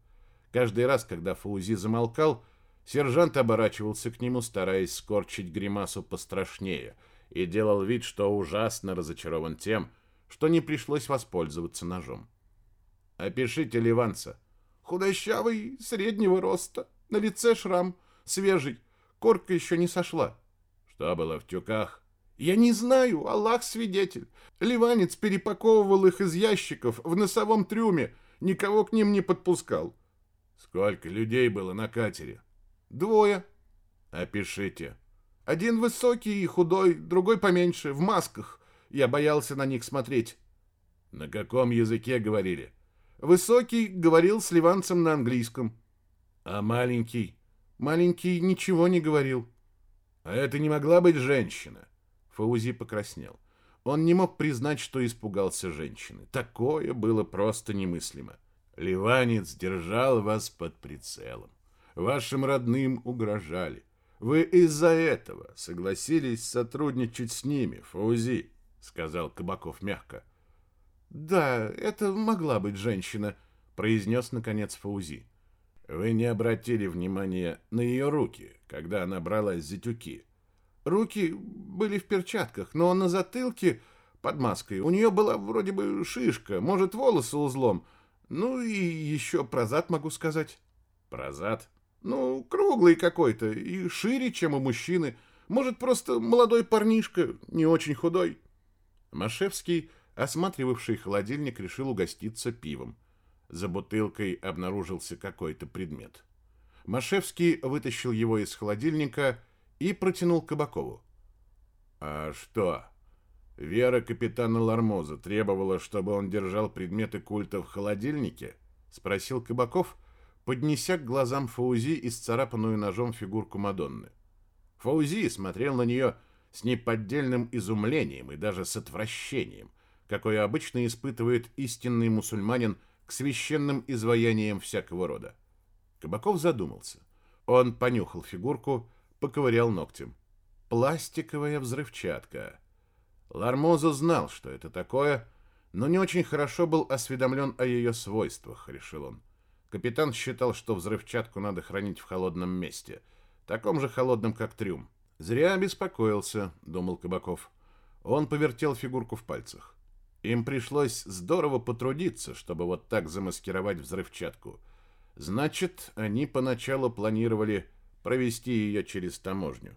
Speaker 1: Каждый раз, когда Фаузи замолкал, сержант оборачивался к нему, стараясь скорчить гримасу пострашнее, и делал вид, что ужасно разочарован тем, что не пришлось воспользоваться ножом. «Опишите ливанца». «Худощавый, среднего роста, на лице шрам, свежий, корка еще не сошла». «Что было в тюках?» «Я не знаю, Аллах свидетель. Ливанец перепаковывал их из ящиков в носовом трюме, никого к ним не подпускал. Сколько людей было на катере?
Speaker 2: Двое.
Speaker 1: Опишите.
Speaker 2: Один высокий и худой, другой поменьше, в масках. Я боялся на них смотреть.
Speaker 1: На каком языке говорили?
Speaker 2: Высокий говорил с ливанцем на английском.
Speaker 1: А маленький?
Speaker 2: Маленький ничего не говорил.
Speaker 1: А это не могла быть женщина?
Speaker 2: Фаузи покраснел. Он не мог признать, что испугался женщины. Такое было просто немыслимо.
Speaker 1: Ливанец держал вас под прицелом. Вашим родным угрожали. Вы из-за этого согласились сотрудничать с ними, Фаузи, сказал Кабаков мягко.
Speaker 2: Да, это могла быть женщина, произнес наконец Фаузи.
Speaker 1: Вы не обратили внимания на ее руки, когда она бралась за тюки.
Speaker 2: Руки были в перчатках, но на затылке под маской у нее была вроде бы шишка, может, волосы узлом. Ну и еще про зад могу сказать.
Speaker 1: Про зад?
Speaker 2: Ну, круглый какой-то и шире, чем у мужчины. Может, просто молодой парнишка, не очень худой. Машевский, осматривавший холодильник, решил угоститься пивом. За бутылкой обнаружился какой-то предмет. Машевский вытащил его из холодильника и протянул Кабакову.
Speaker 1: «А что?» Вера капитана Лармоза требовала, чтобы он держал предметы культа в холодильнике?
Speaker 2: спросил Кабаков, поднеся к глазам Фаузи исцарапанную ножом фигурку Мадонны. Фаузи смотрел на нее с неподдельным изумлением и даже с отвращением, какое обычно испытывает истинный мусульманин к священным изваяниям всякого рода. Кабаков задумался. Он понюхал фигурку, поковырял ногтем. Пластиковая взрывчатка. Лармозо знал, что это такое, но не очень хорошо был осведомлен о ее свойствах, решил он. Капитан считал, что взрывчатку надо хранить в холодном месте, таком же холодном, как трюм. Зря беспокоился, думал Кабаков. Он повертел фигурку в пальцах. Им пришлось здорово потрудиться, чтобы вот так замаскировать взрывчатку. Значит, они поначалу планировали провести ее через таможню.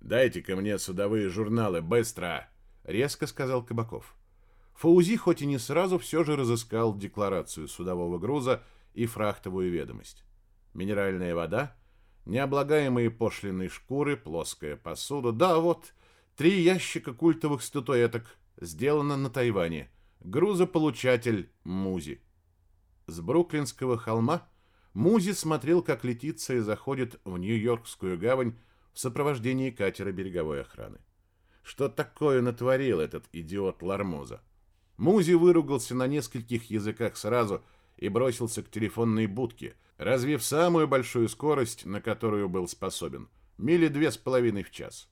Speaker 2: «Дайте-ка мне судовые журналы, быстро!» — резко сказал Кабаков. Фаузи хоть и не сразу, все же разыскал декларацию судового груза и фрахтовую ведомость. Минеральная вода, необлагаемые пошлиной шкуры, плоская посуда. Да, вот, три ящика культовых статуэток, сделано на Тайване. Грузополучатель Музи. С Бруклинского холма Музи смотрел, как Летиция заходит в Нью-Йоркскую гавань в сопровождении катера береговой охраны. Что такое натворил этот идиот Лармоза? Музи выругался на нескольких языках сразу и бросился к телефонной будке, развив самую большую скорость, на которую был способен, мили две с половиной в час.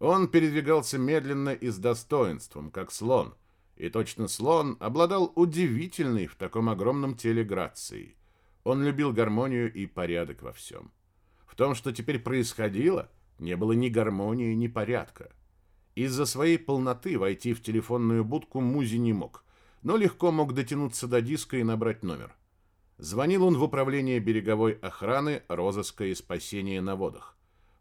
Speaker 2: Он передвигался медленно и с достоинством, как слон, и точно слон обладал удивительной в таком огромном теле грацией. Он любил гармонию и порядок во всем. В том, что теперь происходило, не было ни гармонии, ни порядка. Из-за своей полноты войти в телефонную будку Музи не мог, но легко мог дотянуться до диска и набрать номер. Звонил он в управление береговой охраны, розыска и спасения на водах.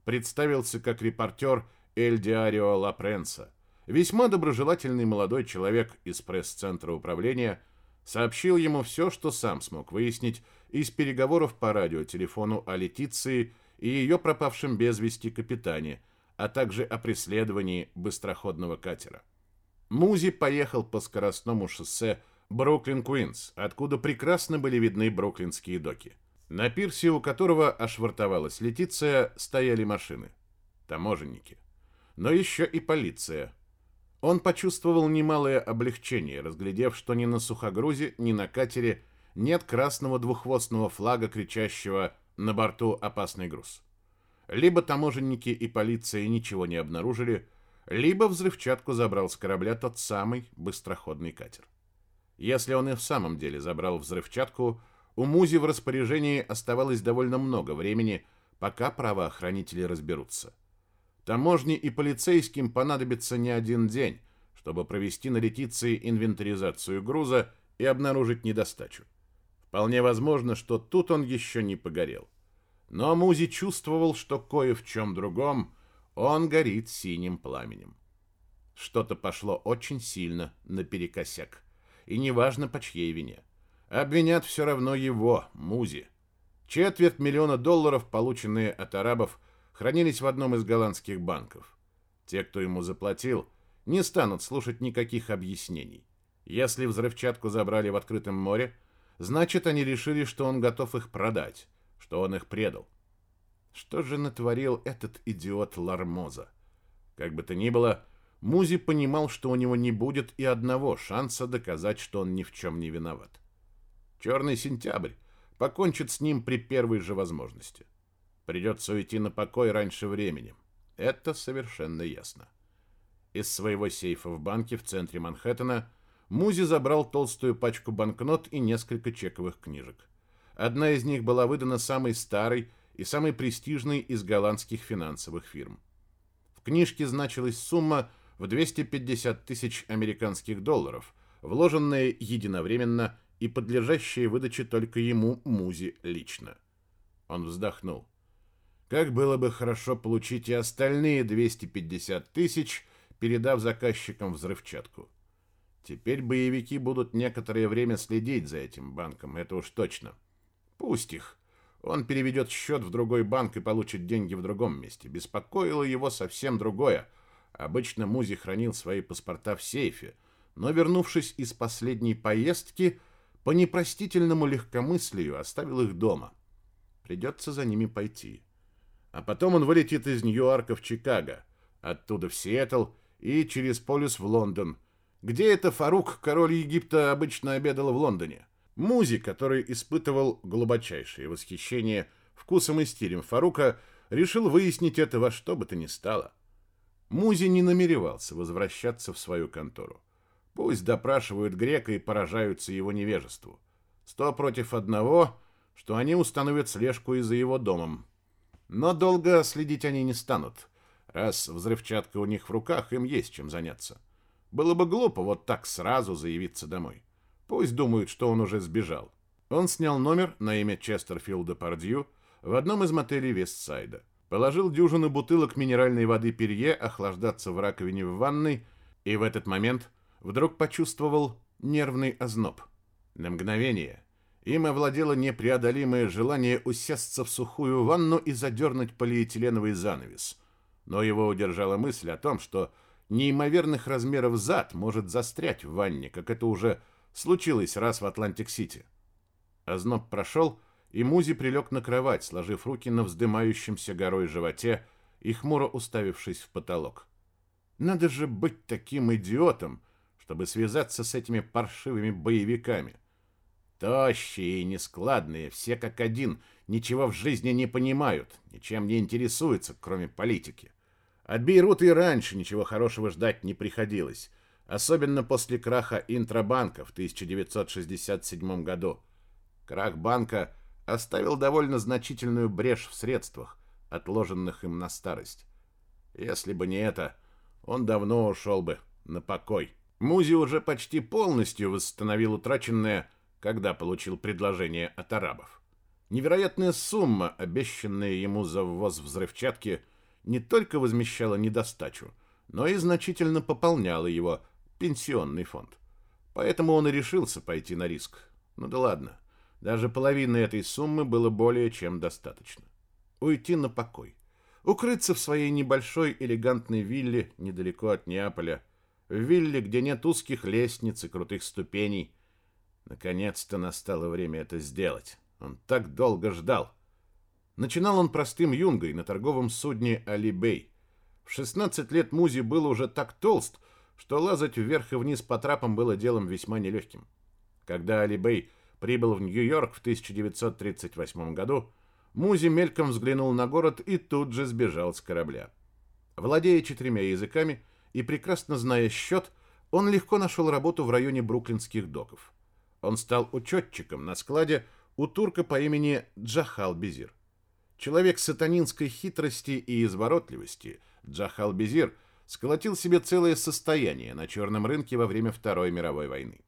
Speaker 2: Представился как репортер Эль Диарио Ла Пренса. Весьма доброжелательный молодой человек из пресс-центра управления сообщил ему все, что сам смог выяснить из переговоров по радиотелефону о Летиции и ее пропавшем без вести капитане – а также о преследовании быстроходного катера. Музи поехал по скоростному шоссе Бруклин-Куинс, откуда прекрасно были видны бруклинские доки. На пирсе, у которого ошвартовалась Летиция, стояли машины. Таможенники. Но еще и полиция. Он почувствовал немалое облегчение, разглядев, что ни на сухогрузе, ни на катере нет красного двуххвостного флага, кричащего «На борту опасный груз». Либо таможенники и полиция ничего не обнаружили, либо взрывчатку забрал с корабля тот самый быстроходный катер. Если он и в самом деле забрал взрывчатку, у Музи в распоряжении оставалось довольно много времени, пока правоохранители разберутся. Таможне и полицейским понадобится не один день, чтобы провести на Летиции инвентаризацию груза и обнаружить недостачу. Вполне возможно, что тут он еще не погорел. Но Музи чувствовал, что кое в чем другом он горит синим пламенем. Что-то пошло очень сильно наперекосяк. И неважно, по чьей вине. Обвинят все равно его, Музи. Четверть миллиона долларов, полученные от арабов, хранились в одном из голландских банков. Те, кто ему заплатил, не станут слушать никаких объяснений. Если взрывчатку забрали в открытом море, значит, они решили, что он готов их продать что он их предал. Что же натворил этот идиот Лармоза? Как бы то ни было, Музи понимал, что у него не будет и одного шанса доказать, что он ни в чем не виноват. Черный сентябрь покончит с ним при первой же возможности. Придется уйти на покой раньше времени. Это совершенно ясно. Из своего сейфа в банке в центре Манхэттена Музи забрал толстую пачку банкнот и несколько чековых книжек. Одна из них была выдана самой старой и самой престижной из голландских финансовых фирм. В книжке значилась сумма в 250 тысяч американских долларов, вложенная единовременно и подлежащая выдаче только ему, Музи, лично. Он вздохнул. Как было бы хорошо получить и остальные 250 тысяч, передав заказчикам взрывчатку. Теперь боевики будут некоторое время следить за этим банком, это уж точно. — Пусть их. Он переведет счет в другой банк и получит деньги в другом месте. Беспокоило его совсем другое. Обычно Музи хранил свои паспорта в сейфе, но, вернувшись из последней поездки, по непростительному легкомыслию оставил их дома. Придется за ними пойти. А потом он вылетит из Нью-Йорка в Чикаго, оттуда в Сиэтл и через полюс в Лондон. Где это Фарук, король Египта, обычно обедал в Лондоне? Музи, который испытывал глубочайшее восхищение вкусом и стилем Фарука, решил выяснить это во что бы то ни стало. Музи не намеревался возвращаться в свою контору. Пусть допрашивают грека и поражаются его невежеству. Сто против одного, что они установят слежку и за его домом. Но долго следить они не станут. Раз взрывчатка у них в руках, им есть чем заняться. Было бы глупо вот так сразу заявиться домой. Пусть думают, что он уже сбежал. Он снял номер на имя Честерфилда Пардью в одном из мотелей Вестсайда. Положил дюжину бутылок минеральной воды Перье охлаждаться в раковине в ванной и в этот момент вдруг почувствовал нервный озноб. На мгновение им овладело непреодолимое желание усесться в сухую ванну и задернуть полиэтиленовый занавес. Но его удержала мысль о том, что неимоверных размеров зад может застрять в ванне, как это уже Случилось раз в Атлантик-Сити. Озноб прошел, и Музи прилег на кровать, сложив руки на вздымающемся горой животе и хмуро уставившись в потолок. Надо же быть таким идиотом, чтобы связаться с этими паршивыми боевиками. Тощие и нескладные, все как один, ничего в жизни не понимают, ничем не интересуются, кроме политики. От Бейрута и раньше ничего хорошего ждать не приходилось особенно после краха Интрабанка в 1967 году. Крах банка оставил довольно значительную брешь в средствах, отложенных им на старость. Если бы не это, он давно ушел бы на покой. Музи уже почти полностью восстановил утраченное, когда получил предложение от арабов. Невероятная сумма, обещанная ему за ввоз взрывчатки, не только возмещала недостачу, но и значительно пополняла его, пенсионный фонд. Поэтому он и решился пойти на риск. Ну да ладно, даже половины этой суммы было более чем достаточно. Уйти на покой. Укрыться в своей небольшой элегантной вилле недалеко от Неаполя. В вилле, где нет узких лестниц и крутых ступеней. Наконец-то настало время это сделать. Он так долго ждал. Начинал он простым юнгой на торговом судне Алибей. В 16 лет Музи был уже так толст, что лазать вверх и вниз по трапам было делом весьма нелегким. Когда Алибей прибыл в Нью-Йорк в 1938 году, Музи мельком взглянул на город и тут же сбежал с корабля. Владея четырьмя языками и прекрасно зная счет, он легко нашел работу в районе бруклинских доков. Он стал учетчиком на складе у турка по имени Джахал Безир. Человек сатанинской хитрости и изворотливости, Джахал Безир – сколотил себе целое состояние на черном рынке во время Второй мировой войны.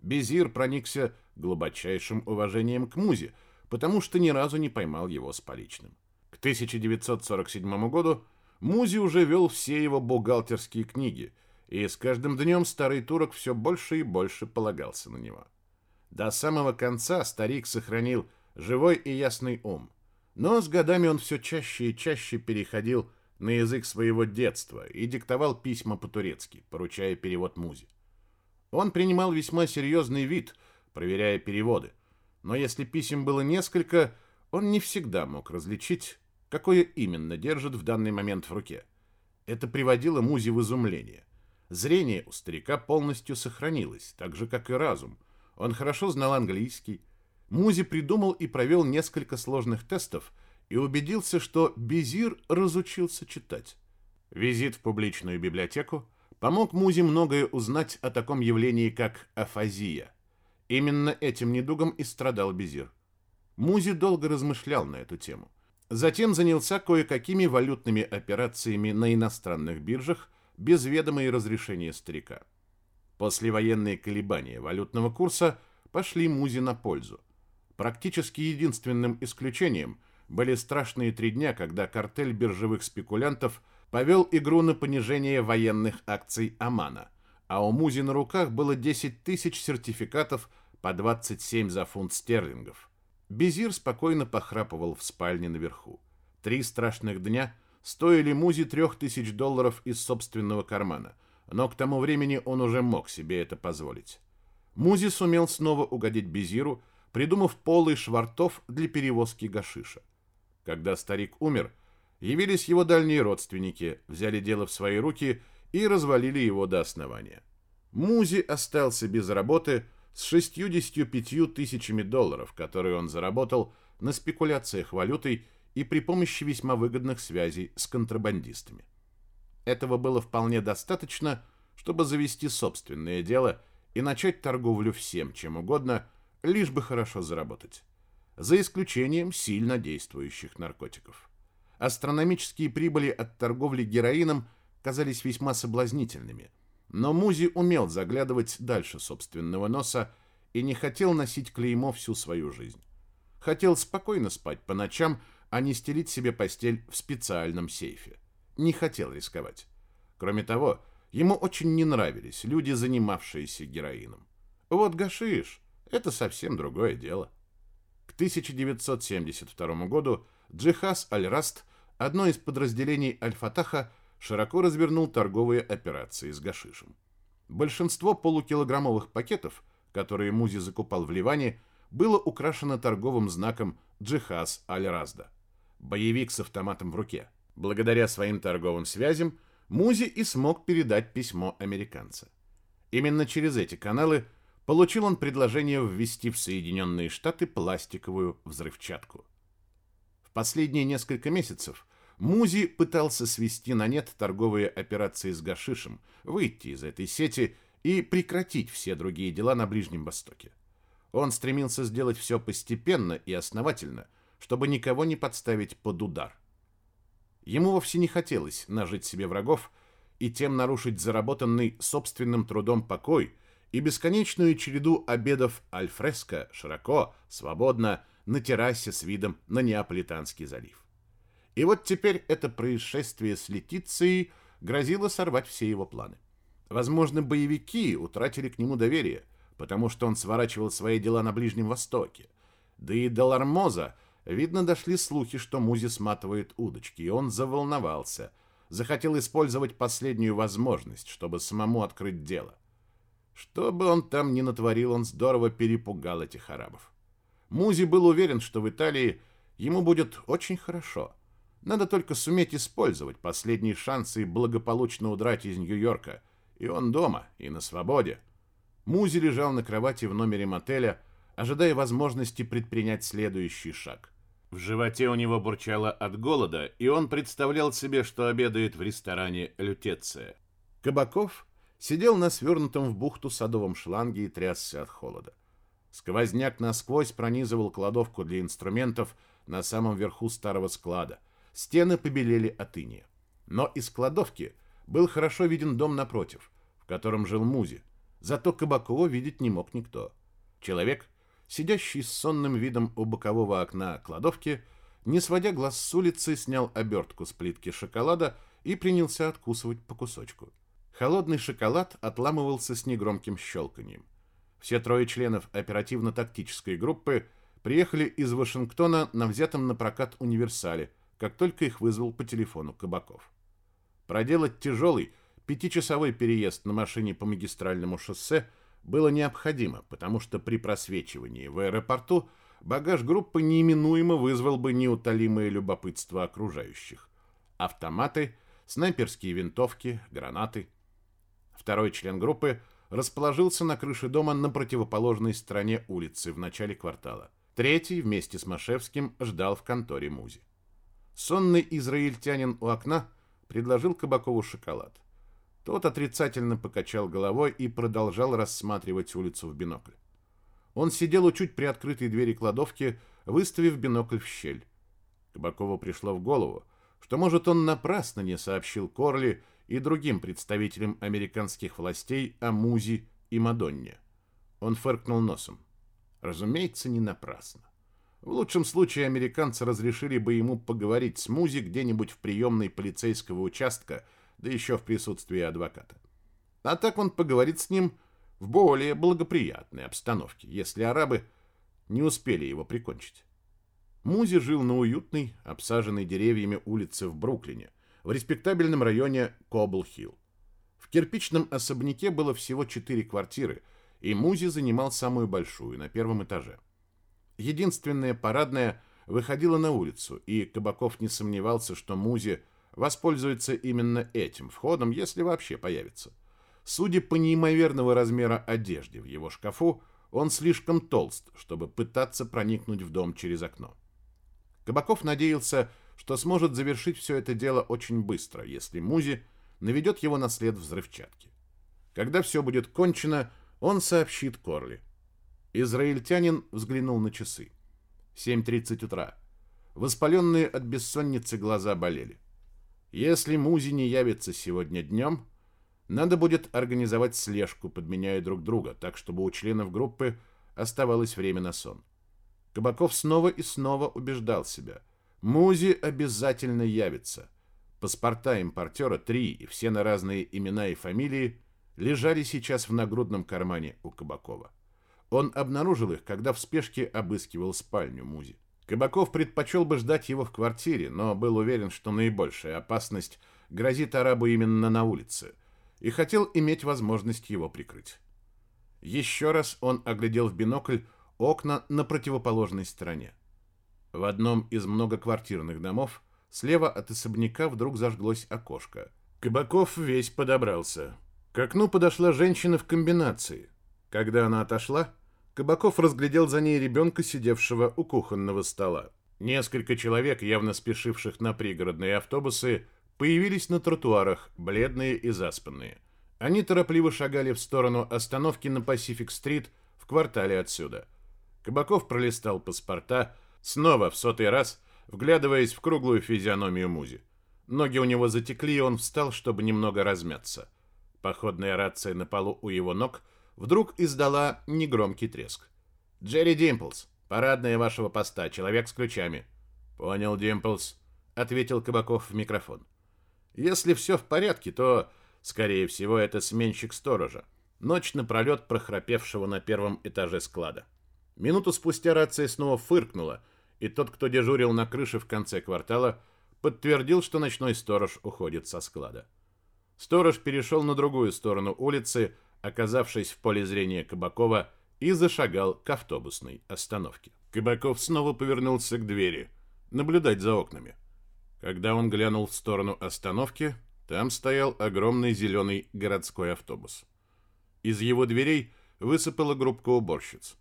Speaker 2: Безир проникся глубочайшим уважением к Музе, потому что ни разу не поймал его с поличным. К 1947 году Музи уже вел все его бухгалтерские книги, и с каждым днем старый турок все больше и больше полагался на него. До самого конца старик сохранил живой и ясный ум, но с годами он все чаще и чаще переходил на язык своего детства и диктовал письма по-турецки, поручая перевод Музе. Он принимал весьма серьезный вид, проверяя переводы, но если писем было несколько, он не всегда мог различить, какое именно держит в данный момент в руке. Это приводило Музи в изумление. Зрение у старика полностью сохранилось, так же, как и разум. Он хорошо знал английский. Музи придумал и провел несколько сложных тестов, и убедился, что Безир разучился читать. Визит в публичную библиотеку помог Музе многое узнать о таком явлении, как афазия. Именно этим недугом и страдал Безир. Музи долго размышлял на эту тему. Затем занялся кое-какими валютными операциями на иностранных биржах без ведома и разрешения старика. Послевоенные колебания валютного курса пошли Музи на пользу. Практически единственным исключением – были страшные три дня, когда картель биржевых спекулянтов повел игру на понижение военных акций Амана, а у Музи на руках было 10 тысяч сертификатов по 27 за фунт стерлингов. Безир спокойно похрапывал в спальне наверху. Три страшных дня стоили Музи трех тысяч долларов из собственного кармана, но к тому времени он уже мог себе это позволить. Музи сумел снова угодить Безиру, придумав полый швартов для перевозки гашиша. Когда старик умер, явились его дальние родственники, взяли дело в свои руки и развалили его до основания. Музи остался без работы с 65 тысячами долларов, которые он заработал на спекуляциях валютой и при помощи весьма выгодных связей с контрабандистами. Этого было вполне достаточно, чтобы завести собственное дело и начать торговлю всем, чем угодно, лишь бы хорошо заработать. За исключением сильно действующих наркотиков. Астрономические прибыли от торговли героином казались весьма соблазнительными, но Музи умел заглядывать дальше собственного носа и не хотел носить клеймо всю свою жизнь. Хотел спокойно спать по ночам, а не стелить себе постель в специальном сейфе. Не хотел рисковать. Кроме того, ему очень не нравились люди, занимавшиеся героином. Вот гашиш – это совсем другое дело. К 1972 году Джихас Аль-Раст, одно из подразделений Аль-Фатаха, широко развернул торговые операции с гашишем. Большинство полукилограммовых пакетов, которые Музи закупал в Ливане, было украшено торговым знаком «Джихас Аль-Разда» боевик с автоматом в руке. Благодаря своим торговым связям Музи и смог передать письмо американца. Именно через эти каналы получил он предложение ввести в Соединенные Штаты пластиковую взрывчатку. В последние несколько месяцев Музи пытался свести на нет торговые операции с гашишем, выйти из этой сети и прекратить все другие дела на Ближнем Востоке. Он стремился сделать все постепенно и основательно – чтобы никого не подставить под удар. Ему вовсе не хотелось нажить себе врагов и тем нарушить заработанный собственным трудом покой и бесконечную череду обедов альфреско широко, свободно, на террасе с видом на Неаполитанский залив. И вот теперь это происшествие с Летицией грозило сорвать все его планы. Возможно, боевики утратили к нему доверие, потому что он сворачивал свои дела на Ближнем Востоке. Да и Делармоза Видно, дошли слухи, что Музи сматывает удочки, и он заволновался. Захотел использовать последнюю возможность, чтобы самому открыть дело. Что бы он там ни натворил, он здорово перепугал этих арабов. Музи был уверен, что в Италии ему будет очень хорошо. Надо только суметь использовать последние шансы и благополучно удрать из Нью-Йорка. И он дома, и на свободе. Музи лежал на кровати в номере мотеля, ожидая возможности предпринять следующий шаг. В животе у него бурчало от голода, и он представлял себе, что обедает в ресторане «Лютеция». Кабаков сидел на свернутом в бухту садовом шланге и трясся от холода. Сквозняк насквозь пронизывал кладовку для инструментов на самом верху старого склада. Стены побелели от иния. Но из кладовки был хорошо виден дом напротив, в котором жил Музи. Зато Кабакова видеть не мог никто. Человек сидящий с сонным видом у бокового окна кладовки, не сводя глаз с улицы, снял обертку с плитки шоколада и принялся откусывать по кусочку. Холодный шоколад отламывался с негромким щелканием. Все трое членов оперативно-тактической группы приехали из Вашингтона на взятом на прокат универсале, как только их вызвал по телефону Кабаков. Проделать тяжелый пятичасовой переезд на машине по магистральному шоссе – было необходимо, потому что при просвечивании в аэропорту багаж группы неименуемо вызвал бы неутолимое любопытство окружающих. Автоматы, снайперские винтовки, гранаты. Второй член группы расположился на крыше дома на противоположной стороне улицы в начале квартала. Третий вместе с Машевским ждал в конторе Музи. Сонный израильтянин у окна предложил Кабакову шоколад. Тот отрицательно покачал головой и продолжал рассматривать улицу в бинокль. Он сидел у чуть приоткрытой двери кладовки, выставив бинокль в щель. Кабакову пришло в голову, что, может, он напрасно не сообщил Корли и другим представителям американских властей о Музи и Мадонне. Он фыркнул носом. Разумеется, не напрасно. В лучшем случае американцы разрешили бы ему поговорить с Музи где-нибудь в приемной полицейского участка – да еще в присутствии адвоката. А так он поговорит с ним в более благоприятной обстановке, если арабы не успели его прикончить. Музи жил на уютной, обсаженной деревьями улице в Бруклине, в респектабельном районе Кобл-Хилл. В кирпичном особняке было всего четыре квартиры, и Музи занимал самую большую, на первом этаже. Единственная парадная выходила на улицу, и Кабаков не сомневался, что Музи воспользуется именно этим входом, если вообще появится. Судя по неимоверного размера одежды в его шкафу, он слишком толст, чтобы пытаться проникнуть в дом через окно. Кабаков надеялся, что сможет завершить все это дело очень быстро, если Музи наведет его на след взрывчатки. Когда все будет кончено, он сообщит Корли. Израильтянин взглянул на часы. 7.30 утра. Воспаленные от бессонницы глаза болели. Если Музи не явится сегодня днем, надо будет организовать слежку, подменяя друг друга, так чтобы у членов группы оставалось время на сон. Кабаков снова и снова убеждал себя. Музи обязательно явится. Паспорта импортера, три, и все на разные имена и фамилии, лежали сейчас в нагрудном кармане у Кабакова. Он обнаружил их, когда в спешке обыскивал спальню Музи. Кабаков предпочел бы ждать его в квартире, но был уверен, что наибольшая опасность грозит арабу именно на улице, и хотел иметь возможность его прикрыть. Еще раз он оглядел в бинокль окна на противоположной стороне. В одном из многоквартирных домов слева от особняка вдруг зажглось окошко. Кабаков весь подобрался. К окну подошла женщина в комбинации. Когда она отошла, Кабаков разглядел за ней ребенка, сидевшего у кухонного стола. Несколько человек, явно спешивших на пригородные автобусы, появились на тротуарах, бледные и заспанные. Они торопливо шагали в сторону остановки на Пасифик-стрит в квартале отсюда. Кабаков пролистал паспорта, снова в сотый раз, вглядываясь в круглую физиономию Музи. Ноги у него затекли, и он встал, чтобы немного размяться. Походная рация на полу у его ног вдруг издала негромкий треск. «Джерри Димплс, парадная вашего поста, человек с ключами». «Понял, Димплс», — ответил Кабаков в микрофон. «Если все в порядке, то, скорее всего, это сменщик сторожа, ночь напролет прохрапевшего на первом этаже склада. Минуту спустя рация снова фыркнула, и тот, кто дежурил на крыше в конце квартала, подтвердил, что ночной сторож уходит со склада. Сторож перешел на другую сторону улицы, оказавшись в поле зрения Кабакова, и зашагал к автобусной остановке. Кабаков снова повернулся к двери, наблюдать за окнами. Когда он глянул в сторону остановки, там стоял огромный зеленый городской автобус. Из его дверей высыпала группа уборщиц.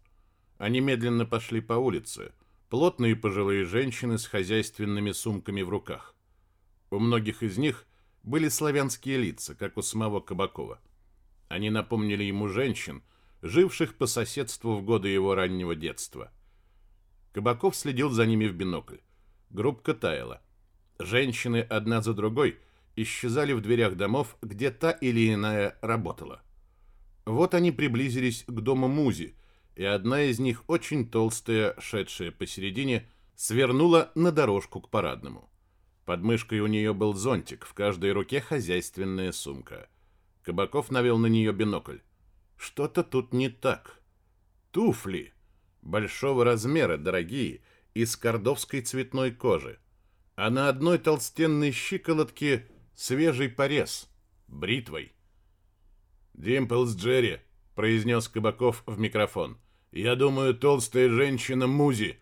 Speaker 2: Они медленно пошли по улице, плотные пожилые женщины с хозяйственными сумками в руках. У многих из них были славянские лица, как у самого Кабакова. Они напомнили ему женщин, живших по соседству в годы его раннего детства. Кабаков следил за ними в бинокль. Группка таяла. Женщины одна за другой исчезали в дверях домов, где та или иная работала. Вот они приблизились к дому Музи, и одна из них, очень толстая, шедшая посередине, свернула на дорожку к парадному. Под мышкой у нее был зонтик, в каждой руке хозяйственная сумка. Кабаков навел на нее бинокль. Что-то тут не так. Туфли. Большого размера, дорогие, из кордовской цветной кожи. А на одной толстенной щиколотке свежий порез. Бритвой. «Димплс Джерри», — произнес Кабаков в микрофон. «Я думаю, толстая женщина Музи.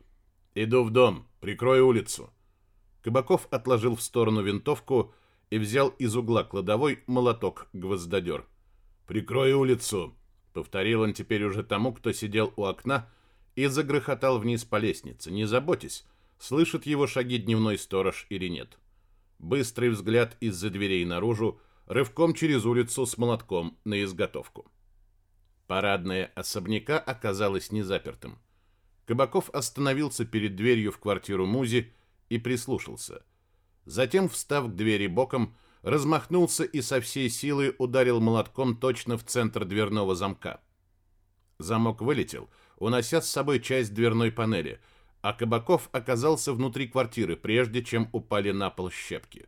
Speaker 2: Иду в дом, прикрой улицу». Кабаков отложил в сторону винтовку и взял из угла кладовой молоток-гвоздодер. «Прикрой улицу!» — повторил он теперь уже тому, кто сидел у окна и загрохотал вниз по лестнице. «Не заботьтесь, слышит его шаги дневной сторож или нет». Быстрый взгляд из-за дверей наружу, рывком через улицу с молотком на изготовку. Парадная особняка оказалась незапертым. Кабаков остановился перед дверью в квартиру Музи и прислушался. Затем, встав к двери боком, размахнулся и со всей силы ударил молотком точно в центр дверного замка. Замок вылетел, унося с собой часть дверной панели, а Кабаков оказался внутри квартиры, прежде чем упали на пол щепки.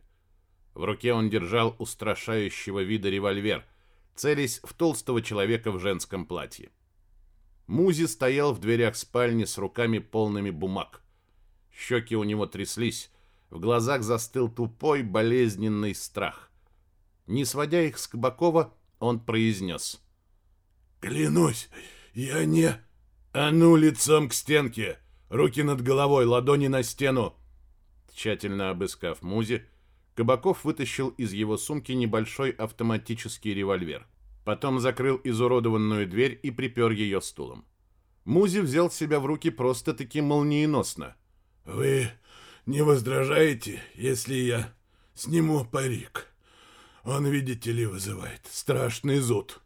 Speaker 2: В руке он держал устрашающего вида револьвер, целясь в толстого человека в женском платье. Музи стоял в дверях спальни с руками полными бумаг. Щеки у него тряслись, в глазах застыл тупой, болезненный страх. Не сводя их с Кабакова, он произнес.
Speaker 3: Клянусь, я не... А ну, лицом к стенке! Руки над головой, ладони на стену!»
Speaker 1: Тщательно обыскав Музи, Кабаков вытащил из его сумки небольшой автоматический револьвер. Потом закрыл изуродованную дверь и припер ее стулом. Музи взял себя в руки просто-таки молниеносно.
Speaker 3: «Вы не возражаете, если я сниму парик? Он, видите ли, вызывает страшный зуд».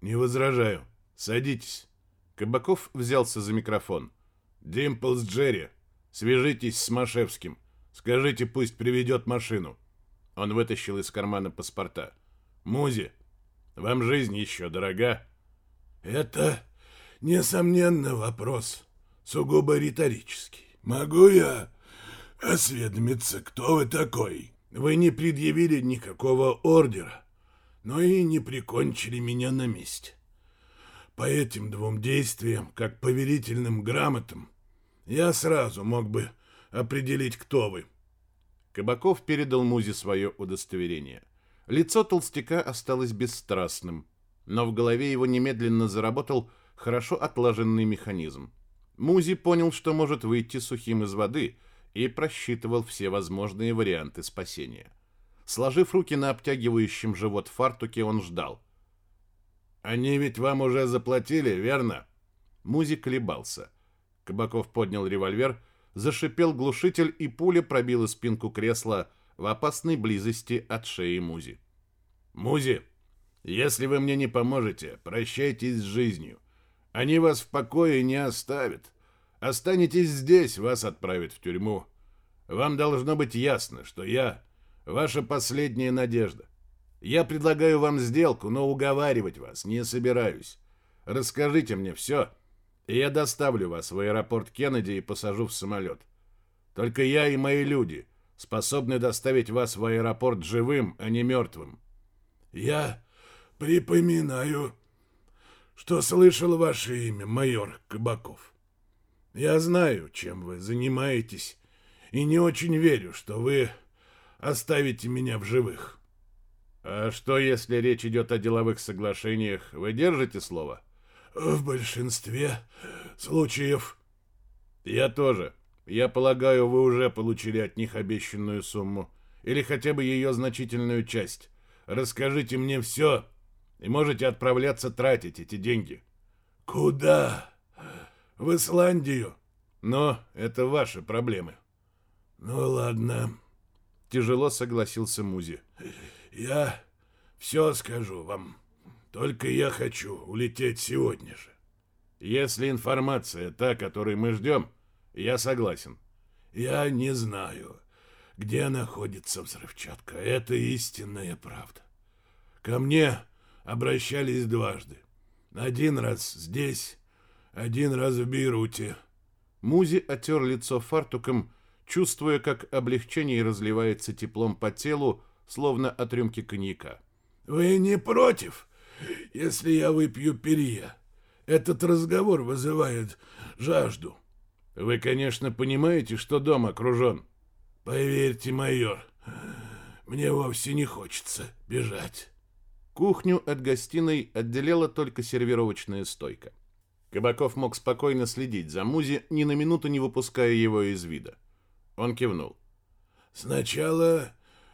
Speaker 1: «Не возражаю. Садитесь». Кабаков взялся за микрофон. «Димплс Джерри, свяжитесь с Машевским. Скажите, пусть приведет машину». Он вытащил из кармана паспорта. «Музи, вам жизнь еще дорога?»
Speaker 3: «Это, несомненно, вопрос сугубо риторический. Могу я осведомиться, кто вы такой? Вы не предъявили никакого ордера, но и не прикончили меня на месте. По этим двум действиям, как поверительным грамотам, я сразу мог бы определить, кто вы».
Speaker 1: Кабаков передал Музе свое удостоверение. Лицо толстяка осталось бесстрастным, но в голове его немедленно заработал хорошо отлаженный механизм. Музи понял, что может выйти сухим из воды, и просчитывал все возможные варианты спасения. Сложив руки на обтягивающем живот фартуке, он ждал. «Они ведь вам уже заплатили, верно?» Музи колебался. Кабаков поднял револьвер зашипел глушитель, и пуля пробила спинку кресла в опасной близости от шеи Музи. «Музи, если вы мне не поможете, прощайтесь с жизнью. Они вас в покое не оставят. Останетесь здесь, вас отправят в тюрьму. Вам должно быть ясно, что я ваша последняя надежда. Я предлагаю вам сделку, но уговаривать вас не собираюсь. Расскажите мне все, я доставлю вас в аэропорт Кеннеди и посажу в самолет. Только я и мои люди способны доставить вас в аэропорт живым, а не мертвым.
Speaker 3: Я припоминаю, что слышал ваше имя, майор Кабаков. Я знаю, чем вы занимаетесь, и не очень верю, что вы оставите меня в живых.
Speaker 1: А что, если речь идет о деловых соглашениях? Вы держите слово?
Speaker 3: — в большинстве случаев.
Speaker 1: Я тоже. Я полагаю, вы уже получили от них обещанную сумму. Или хотя бы ее значительную часть. Расскажите мне все, и можете отправляться тратить эти деньги.
Speaker 3: Куда? В Исландию.
Speaker 1: Но это ваши проблемы.
Speaker 3: Ну ладно.
Speaker 1: Тяжело согласился Музи.
Speaker 3: Я все скажу вам. Только я хочу улететь сегодня же.
Speaker 1: Если информация та, которой мы ждем, я согласен.
Speaker 3: Я не знаю, где находится взрывчатка. Это истинная правда. Ко мне обращались дважды. Один раз здесь, один раз в Бейруте.
Speaker 1: Музи отер лицо фартуком, чувствуя, как облегчение разливается теплом по телу, словно от рюмки коньяка.
Speaker 3: «Вы не против?» Если я выпью перья. Этот разговор вызывает жажду.
Speaker 1: Вы, конечно, понимаете, что дом окружен.
Speaker 3: Поверьте, майор, мне вовсе не хочется бежать.
Speaker 1: Кухню от гостиной отделяла только сервировочная стойка. Кабаков мог спокойно следить за Музи, ни на минуту не выпуская его из вида. Он кивнул.
Speaker 3: «Сначала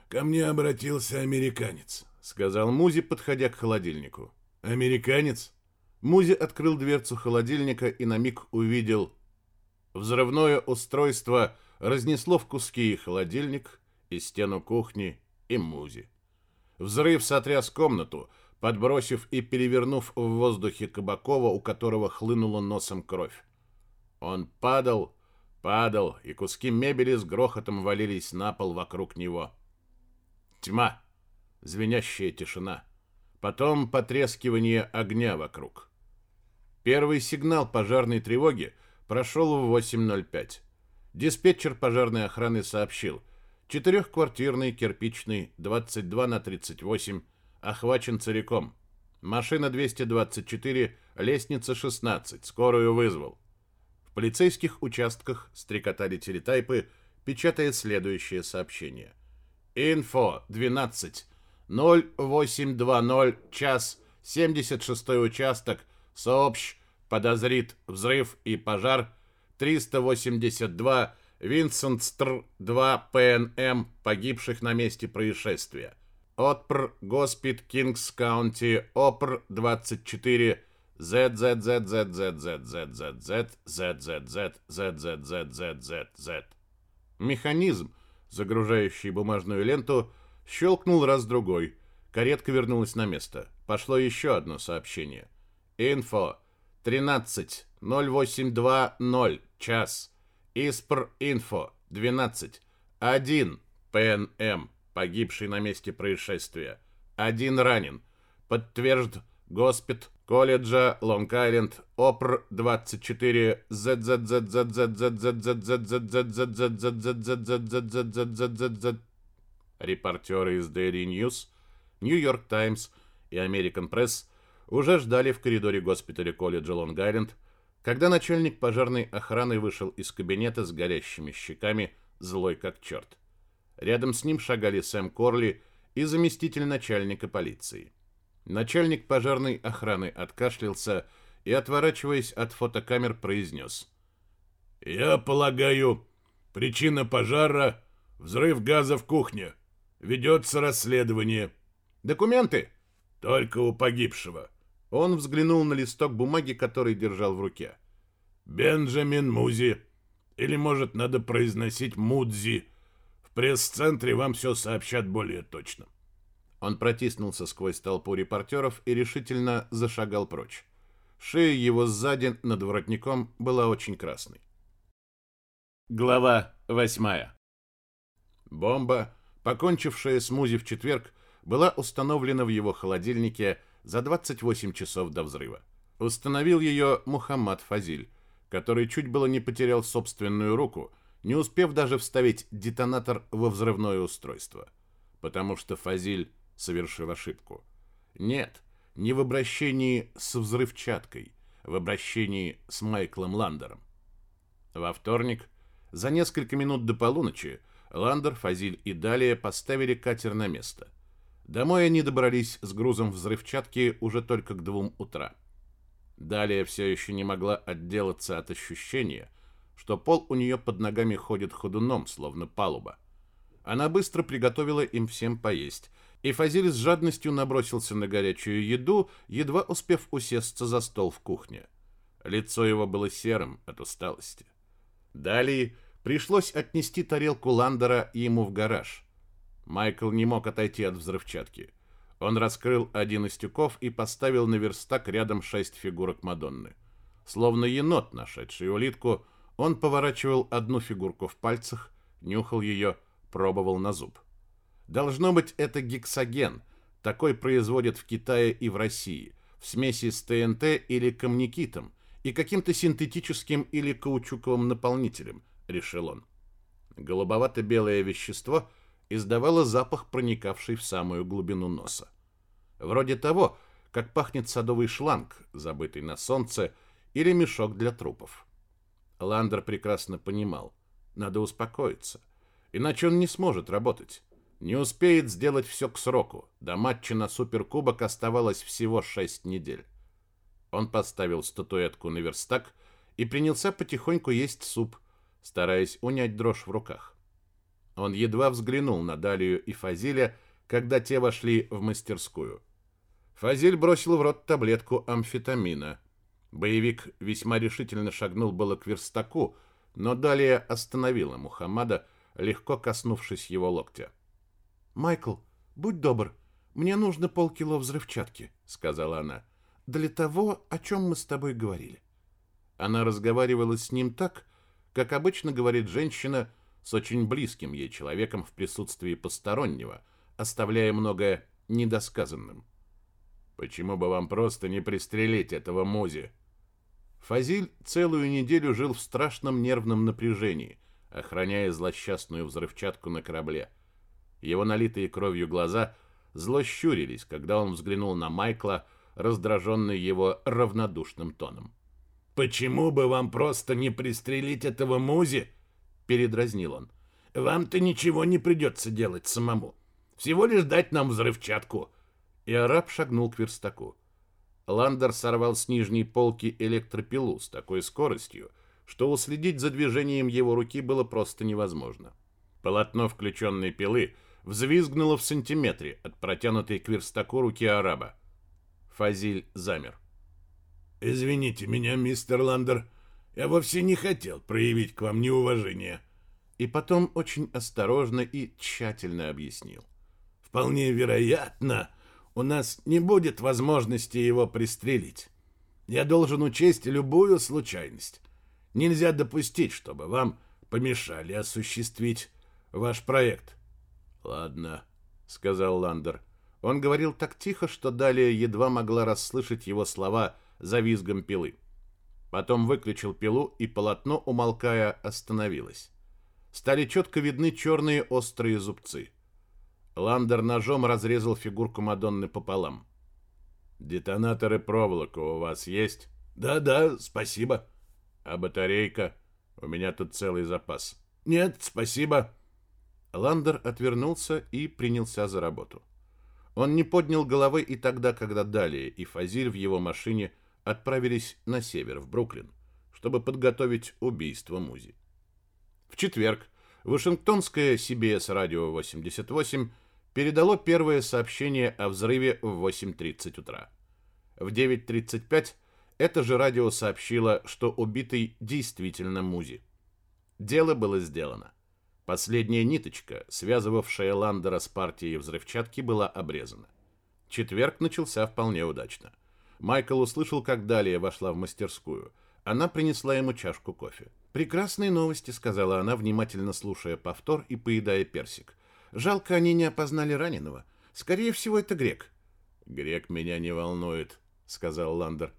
Speaker 3: ко мне обратился американец
Speaker 1: сказал Музи, подходя к холодильнику. Американец? Музи открыл дверцу холодильника и на миг увидел взрывное устройство разнесло в куски и холодильник, и стену кухни, и Музи. Взрыв сотряс комнату, подбросив и перевернув в воздухе Кабакова, у которого хлынула носом кровь. Он падал, падал, и куски мебели с грохотом валились на пол вокруг него. Тьма звенящая тишина. Потом потрескивание огня вокруг. Первый сигнал пожарной тревоги прошел в 8.05. Диспетчер пожарной охраны сообщил, четырехквартирный кирпичный 22 на 38 охвачен целиком. Машина 224, лестница 16, скорую вызвал. В полицейских участках стрекотали телетайпы, печатая следующее сообщение. Инфо 12 0820, час, 76 участок, Сообщ, подозрит взрыв и пожар. 382 Винсент Стр 2 ПНМ погибших на месте происшествия. Отпр Госпит Кингс Каунти Опр 24 ZZZZZZZZZZZZZZZZZZ. Щелкнул раз-другой. Каретка вернулась на место. Пошло еще одно сообщение. Инфо 13 0820 час. Испр Инфо 12 1 ПНМ погибший на месте происшествия. Один ранен. Подтвержд Госпит колледжа Лонг-Айленд ОПР 24 Репортеры из Daily News, New York Times и American Press уже ждали в коридоре госпиталя колледжа Лонг-Айленд, когда начальник пожарной охраны вышел из кабинета с горящими щеками, злой как черт. Рядом с ним шагали Сэм Корли и заместитель начальника полиции. Начальник пожарной охраны откашлялся и, отворачиваясь от фотокамер, произнес.
Speaker 3: «Я полагаю, причина пожара — взрыв газа в кухне. Ведется расследование».
Speaker 1: «Документы?»
Speaker 3: «Только у погибшего».
Speaker 1: Он взглянул на листок бумаги, который держал в руке.
Speaker 3: «Бенджамин Музи. Или, может, надо произносить Мудзи. В пресс-центре вам все сообщат более точно».
Speaker 1: Он протиснулся сквозь толпу репортеров и решительно зашагал прочь. Шея его сзади над воротником была очень красной. Глава восьмая. Бомба, покончившая с Музи в четверг, была установлена в его холодильнике за 28 часов до взрыва. Установил ее Мухаммад Фазиль, который чуть было не потерял собственную руку, не успев даже вставить детонатор во взрывное устройство. Потому что Фазиль совершил ошибку. Нет, не в обращении с взрывчаткой, в обращении с Майклом Ландером. Во вторник, за несколько минут до полуночи, Ландер, Фазиль и Далее поставили катер на место. Домой они добрались с грузом взрывчатки уже только к двум утра. Далее все еще не могла отделаться от ощущения, что пол у нее под ногами ходит ходуном, словно палуба. Она быстро приготовила им всем поесть, и Фазиль с жадностью набросился на горячую еду, едва успев усесться за стол в кухне. Лицо его было серым от усталости. Далее пришлось отнести тарелку Ландера ему в гараж. Майкл не мог отойти от взрывчатки. Он раскрыл один из тюков и поставил на верстак рядом шесть фигурок Мадонны. Словно енот, нашедший улитку, он поворачивал одну фигурку в пальцах, нюхал ее, пробовал на зуб. Должно быть, это гексоген. Такой производят в Китае и в России, в смеси с ТНТ или камникитом и каким-то синтетическим или каучуковым наполнителем, решил он. Голубовато-белое вещество издавало запах, проникавший в самую глубину носа. Вроде того, как пахнет садовый шланг, забытый на солнце, или мешок для трупов. Ландер прекрасно понимал, надо успокоиться, иначе он не сможет работать. Не успеет сделать все к сроку. До матча на Суперкубок оставалось всего шесть недель. Он поставил статуэтку на верстак и принялся потихоньку есть суп, стараясь унять дрожь в руках. Он едва взглянул на Далию и Фазиля, когда те вошли в мастерскую. Фазиль бросил в рот таблетку амфетамина. Боевик весьма решительно шагнул было к верстаку, но Далия остановила Мухаммада, легко коснувшись его локтя. «Майкл, будь добр, мне нужно полкило взрывчатки», — сказала она, — «для того, о чем мы с тобой говорили». Она разговаривала с ним так, как обычно говорит женщина с очень близким ей человеком в присутствии постороннего, оставляя многое недосказанным. «Почему бы вам просто не пристрелить этого Музи?» Фазиль целую неделю жил в страшном нервном напряжении, охраняя злосчастную взрывчатку на корабле — его налитые кровью глаза зло щурились, когда он взглянул на Майкла, раздраженный его равнодушным тоном.
Speaker 3: «Почему бы вам просто не пристрелить этого Музи?» — передразнил он. «Вам-то ничего не придется делать самому. Всего лишь дать нам взрывчатку».
Speaker 1: И араб шагнул к верстаку. Ландер сорвал с нижней полки электропилу с такой скоростью, что уследить за движением его руки было просто невозможно. Полотно включенной пилы взвизгнуло в сантиметре от протянутой к верстаку руки араба. Фазиль замер.
Speaker 3: «Извините меня, мистер Ландер, я вовсе не хотел проявить к вам неуважение».
Speaker 1: И потом очень осторожно и тщательно объяснил.
Speaker 3: «Вполне вероятно, у нас не будет возможности его пристрелить. Я должен учесть любую случайность. Нельзя допустить, чтобы вам помешали осуществить ваш проект.
Speaker 1: Ладно, сказал Ландер. Он говорил так тихо, что далее едва могла расслышать его слова за визгом пилы. Потом выключил пилу, и полотно, умолкая, остановилось. Стали четко видны черные острые зубцы. Ландер ножом разрезал фигурку Мадонны пополам. «Детонаторы проволока у вас есть?»
Speaker 3: «Да-да, спасибо».
Speaker 1: «А батарейка? У меня тут целый запас».
Speaker 3: «Нет, спасибо».
Speaker 1: Ландер отвернулся и принялся за работу. Он не поднял головы и тогда, когда далее и Фазиль в его машине отправились на север, в Бруклин, чтобы подготовить убийство Музи. В четверг Вашингтонское CBS Radio 88 передало первое сообщение о взрыве в 8.30 утра. В 9.35 это же радио сообщило, что убитый действительно Музи. Дело было сделано. Последняя ниточка, связывавшая Ландера с партией взрывчатки, была обрезана. Четверг начался вполне удачно. Майкл услышал, как Далия вошла в мастерскую. Она принесла ему чашку кофе. «Прекрасные новости», — сказала она, внимательно слушая повтор и поедая персик. Жалко, они не опознали раненого. Скорее всего, это грек.
Speaker 2: Грек меня не волнует, сказал Ландер.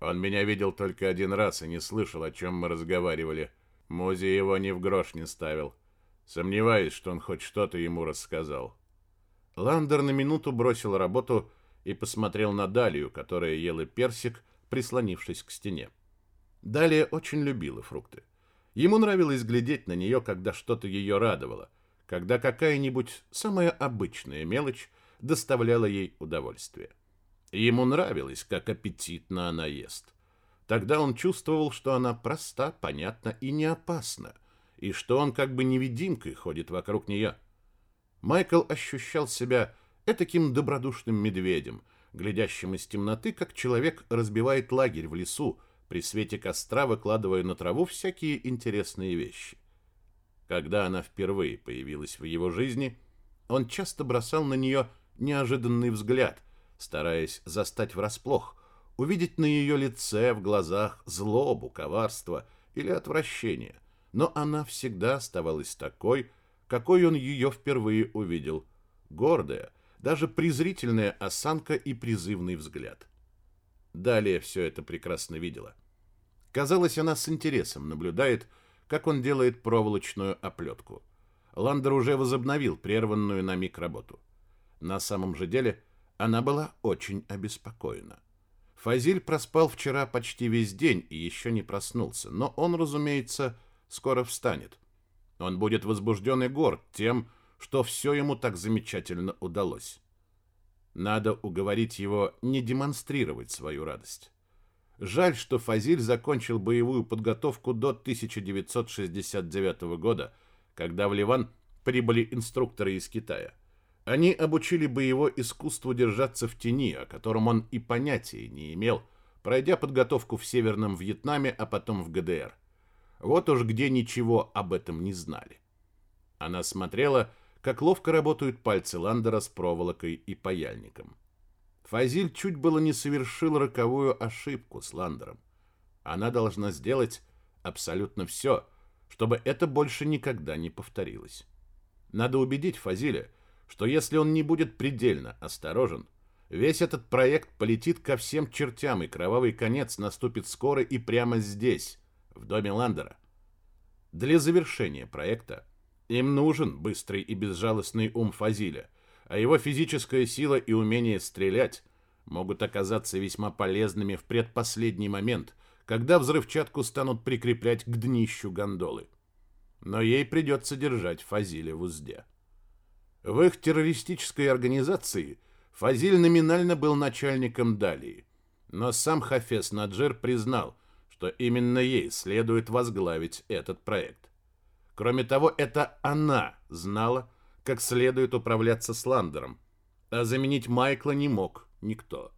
Speaker 2: Он меня видел только один раз и не слышал, о чем мы разговаривали. Мози его ни в грош не ставил. Сомневаюсь, что он хоть что-то ему рассказал.
Speaker 1: Ландер на минуту бросил работу и посмотрел на Далию, которая ела персик, прислонившись к стене. Далия очень любила фрукты. Ему нравилось глядеть на нее, когда что-то ее радовало, когда какая-нибудь самая обычная мелочь доставляла ей удовольствие. Ему нравилось, как аппетитно она ест. Тогда он чувствовал, что она проста, понятна и не опасна, и что он как бы невидимкой ходит вокруг нее. Майкл ощущал себя этаким добродушным медведем, глядящим из темноты, как человек разбивает лагерь в лесу, при свете костра выкладывая на траву всякие интересные вещи. Когда она впервые появилась в его жизни, он часто бросал на нее неожиданный взгляд, стараясь застать врасплох, увидеть на ее лице, в глазах злобу, коварство или отвращение. Но она всегда оставалась такой, какой он ее впервые увидел. Гордая, даже презрительная осанка и призывный взгляд. Далее все это прекрасно видела. Казалось, она с интересом наблюдает, как он делает проволочную оплетку. Ландер уже возобновил прерванную на миг работу. На самом же деле она была очень обеспокоена. Фазиль проспал вчера почти весь день и еще не проснулся, но он, разумеется, скоро встанет. Он будет возбужден и горд тем, что все ему так замечательно удалось. Надо уговорить его не демонстрировать свою радость. Жаль, что Фазиль закончил боевую подготовку до 1969 года, когда в Ливан прибыли инструкторы из Китая. Они обучили бы его искусству держаться в тени, о котором он и понятия не имел, пройдя подготовку в Северном Вьетнаме, а потом в ГДР. Вот уж где ничего об этом не знали. Она смотрела, как ловко работают пальцы Ландера с проволокой и паяльником. Фазиль чуть было не совершил роковую ошибку с Ландером. Она должна сделать абсолютно все, чтобы это больше никогда не повторилось. Надо убедить Фазиля, что если он не будет предельно осторожен, весь этот проект полетит ко всем чертям, и кровавый конец наступит скоро и прямо здесь, в доме Ландера. Для завершения проекта им нужен быстрый и безжалостный ум Фазиля, а его физическая сила и умение стрелять могут оказаться весьма полезными в предпоследний момент, когда взрывчатку станут прикреплять к днищу гондолы. Но ей придется держать Фазиля в узде. В их террористической организации Фазиль номинально был начальником Далии, но сам Хафес Наджир признал, что именно ей следует возглавить этот проект. Кроме того, это она знала, как следует управляться с Ландером, а заменить Майкла не мог никто.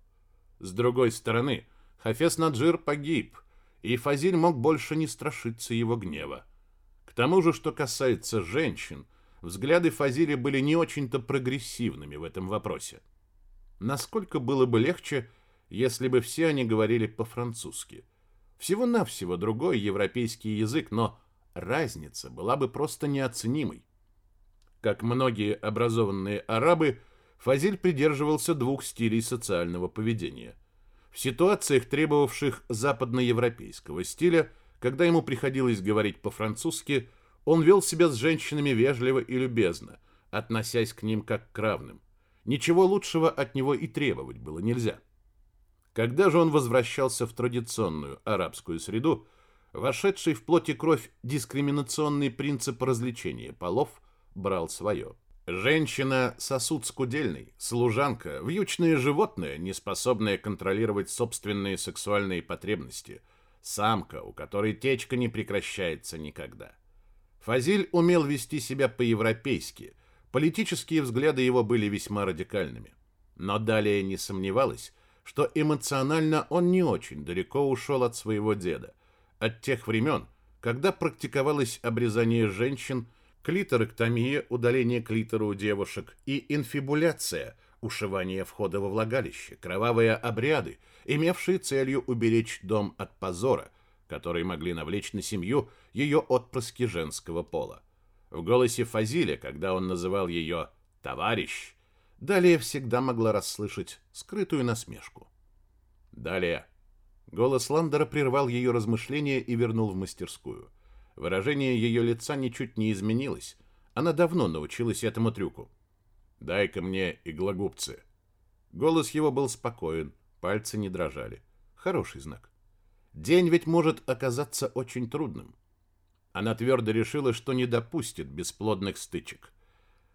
Speaker 1: С другой стороны, Хафес Наджир погиб, и Фазиль мог больше не страшиться его гнева. К тому же, что касается женщин, взгляды Фазиля были не очень-то прогрессивными в этом вопросе. Насколько было бы легче, если бы все они говорили по-французски. Всего-навсего другой европейский язык, но разница была бы просто неоценимой. Как многие образованные арабы, Фазиль придерживался двух стилей социального поведения. В ситуациях, требовавших западноевропейского стиля, когда ему приходилось говорить по-французски, он вел себя с женщинами вежливо и любезно, относясь к ним как к равным. Ничего лучшего от него и требовать было нельзя. Когда же он возвращался в традиционную арабскую среду, вошедший в плоть и кровь дискриминационный принцип развлечения полов брал свое. Женщина – сосуд скудельный, служанка, вьючное животное, не способное контролировать собственные сексуальные потребности, самка, у которой течка не прекращается никогда. Фазиль умел вести себя по-европейски, политические взгляды его были весьма радикальными. Но далее не сомневалась, что эмоционально он не очень далеко ушел от своего деда, от тех времен, когда практиковалось обрезание женщин, клиторэктомия, удаление клитора у девушек и инфибуляция, ушивание входа во влагалище, кровавые обряды, имевшие целью уберечь дом от позора, которые могли навлечь на семью ее отпрыски женского пола. В голосе Фазиля, когда он называл ее «товарищ», Далее всегда могла расслышать скрытую насмешку. Далее. Голос Ландера прервал ее размышления и вернул в мастерскую. Выражение ее лица ничуть не изменилось. Она давно научилась этому трюку. «Дай-ка мне иглогубцы». Голос его был спокоен, пальцы не дрожали. Хороший знак. День ведь может оказаться очень трудным. Она твердо решила, что не допустит бесплодных стычек.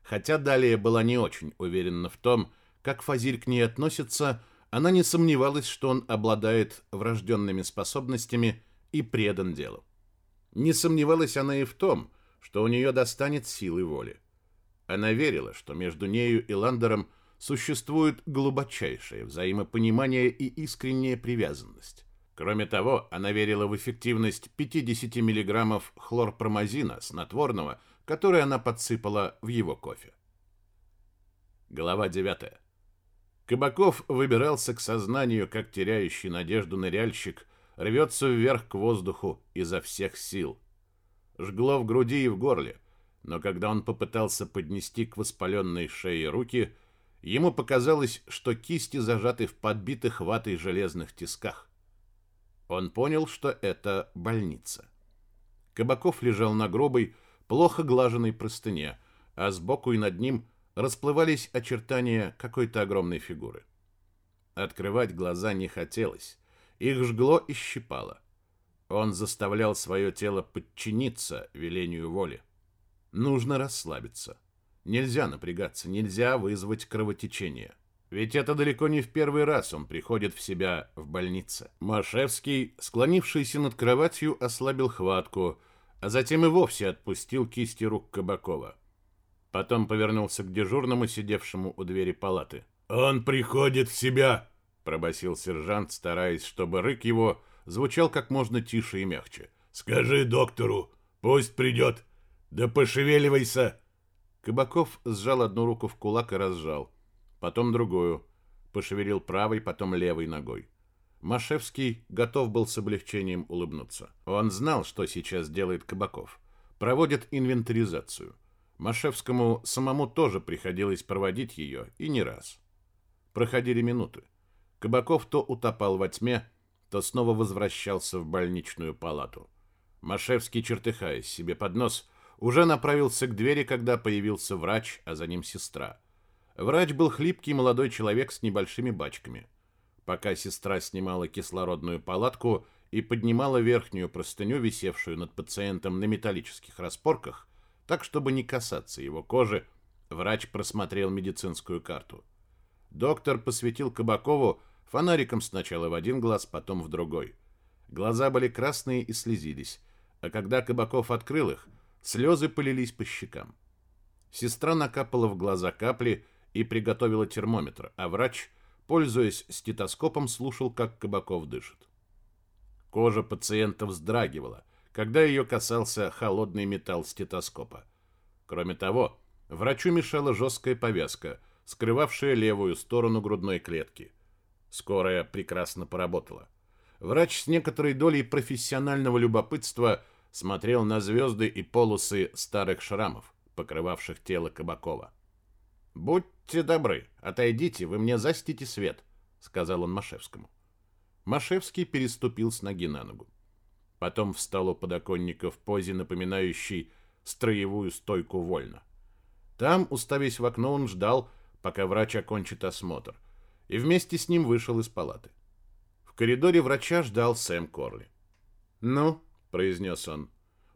Speaker 1: Хотя далее была не очень уверена в том, как Фазиль к ней относится, она не сомневалась, что он обладает врожденными способностями и предан делу. Не сомневалась она и в том, что у нее достанет силы воли. Она верила, что между нею и Ландером существует глубочайшее взаимопонимание и искренняя привязанность. Кроме того, она верила в эффективность 50 мг хлорпромазина, снотворного, который она подсыпала в его кофе. Глава 9. Кабаков выбирался к сознанию, как теряющий надежду ныряльщик, рвется вверх к воздуху изо всех сил. Жгло в груди и в горле, но когда он попытался поднести к воспаленной шее руки, ему показалось, что кисти зажаты в подбитых ватой железных тисках. Он понял, что это больница. Кабаков лежал на гробой, плохо глаженной простыне, а сбоку и над ним расплывались очертания какой-то огромной фигуры. Открывать глаза не хотелось, их жгло и щипало. Он заставлял свое тело подчиниться велению воли. Нужно расслабиться. Нельзя напрягаться, нельзя вызвать кровотечение. Ведь это далеко не в первый раз он приходит в себя в больнице. Машевский, склонившийся над кроватью, ослабил хватку, а затем и вовсе отпустил кисти рук Кабакова. Потом повернулся к дежурному, сидевшему у двери палаты.
Speaker 3: «Он приходит в себя!»
Speaker 1: — пробасил сержант, стараясь, чтобы рык его звучал как можно тише и мягче.
Speaker 3: «Скажи доктору, пусть придет! Да пошевеливайся!»
Speaker 1: Кабаков сжал одну руку в кулак и разжал. Потом другую. Пошевелил правой, потом левой ногой. Машевский готов был с облегчением улыбнуться. Он знал, что сейчас делает Кабаков. Проводит инвентаризацию. Машевскому самому тоже приходилось проводить ее, и не раз. Проходили минуты. Кабаков то утопал во тьме, то снова возвращался в больничную палату. Машевский, чертыхаясь себе под нос, уже направился к двери, когда появился врач, а за ним сестра. Врач был хлипкий молодой человек с небольшими бачками. Пока сестра снимала кислородную палатку и поднимала верхнюю простыню, висевшую над пациентом на металлических распорках, так, чтобы не касаться его кожи, врач просмотрел медицинскую карту. Доктор посвятил Кабакову фонариком сначала в один глаз, потом в другой. Глаза были красные и слезились, а когда Кабаков открыл их, слезы полились по щекам. Сестра накапала в глаза капли и приготовила термометр, а врач, пользуясь стетоскопом, слушал, как Кабаков дышит. Кожа пациента вздрагивала, когда ее касался холодный металл стетоскопа. Кроме того, врачу мешала жесткая повязка, скрывавшая левую сторону грудной клетки. Скорая прекрасно поработала. Врач с некоторой долей профессионального любопытства смотрел на звезды и полосы старых шрамов, покрывавших тело Кабакова. «Будьте добры, отойдите, вы мне застите свет», — сказал он Машевскому. Машевский переступил с ноги на ногу. Потом встал у подоконника в позе, напоминающей строевую стойку вольно. Там, уставясь в окно, он ждал, пока врач окончит осмотр, и вместе с ним вышел из палаты. В коридоре врача ждал Сэм Корли. «Ну», — произнес он.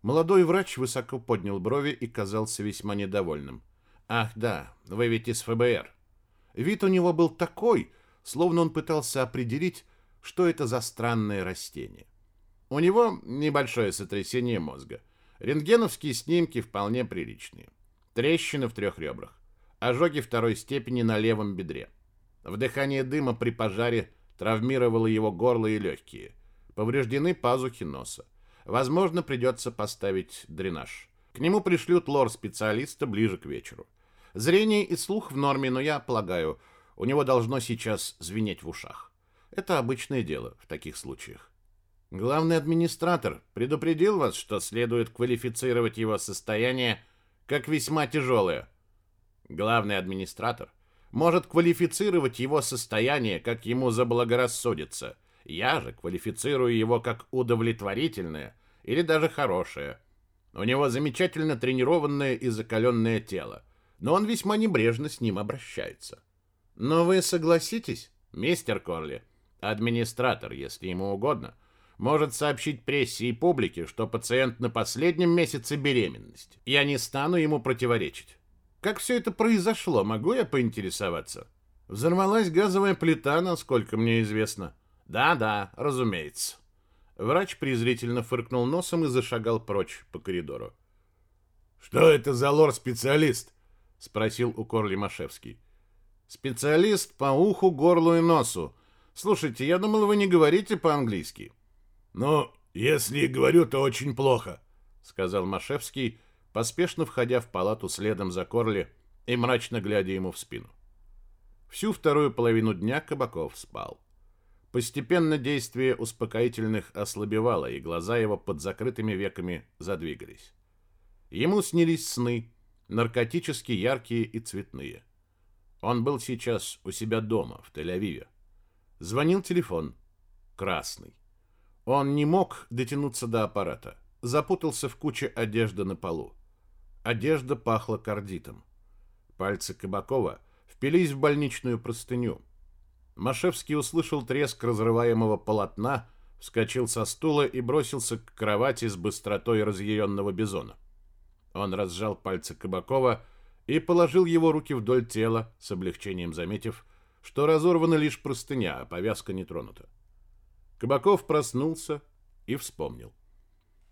Speaker 1: Молодой врач высоко поднял брови и казался весьма недовольным. «Ах, да, вы ведь из ФБР». Вид у него был такой, словно он пытался определить, что это за странное растение. У него небольшое сотрясение мозга. Рентгеновские снимки вполне приличные. Трещины в трех ребрах. Ожоги второй степени на левом бедре. Вдыхание дыма при пожаре травмировало его горло и легкие. Повреждены пазухи носа. Возможно, придется поставить дренаж. К нему пришлют лор-специалиста ближе к вечеру. Зрение и слух в норме, но я полагаю, у него должно сейчас звенеть в ушах. Это обычное дело в таких случаях. Главный администратор предупредил вас, что следует квалифицировать его состояние как весьма тяжелое. Главный администратор может квалифицировать его состояние, как ему заблагорассудится. Я же квалифицирую его как удовлетворительное или даже хорошее. У него замечательно тренированное и закаленное тело, но он весьма небрежно с ним обращается. Но вы согласитесь, мистер Корли, администратор, если ему угодно, может сообщить прессе и публике, что пациент на последнем месяце беременности. Я не стану ему противоречить. Как все это произошло, могу я поинтересоваться? Взорвалась газовая плита, насколько мне известно. Да-да, разумеется. Врач презрительно фыркнул носом и зашагал прочь по коридору.
Speaker 3: «Что это за лор-специалист?»
Speaker 1: — спросил у Корли Машевский. «Специалист по уху, горлу и носу. Слушайте, я думал, вы не говорите по-английски».
Speaker 3: «Ну, если и говорю, то очень плохо», — сказал
Speaker 1: Машевский, поспешно входя в палату следом за Корли и мрачно глядя ему в спину. Всю вторую половину дня Кабаков спал. Постепенно действие успокоительных ослабевало, и глаза его под закрытыми веками задвигались. Ему снились сны, наркотически яркие и цветные. Он был сейчас у себя дома, в Тель-Авиве. Звонил телефон. Красный. Он не мог дотянуться до аппарата. Запутался в куче одежды на полу. Одежда пахла кардитом. Пальцы Кабакова впились в больничную простыню. Машевский услышал треск разрываемого полотна, вскочил со стула и бросился к кровати с быстротой разъяренного бизона. Он разжал пальцы Кабакова и положил его руки вдоль тела, с облегчением заметив, что разорвана лишь простыня, а повязка не тронута. Кабаков проснулся и вспомнил.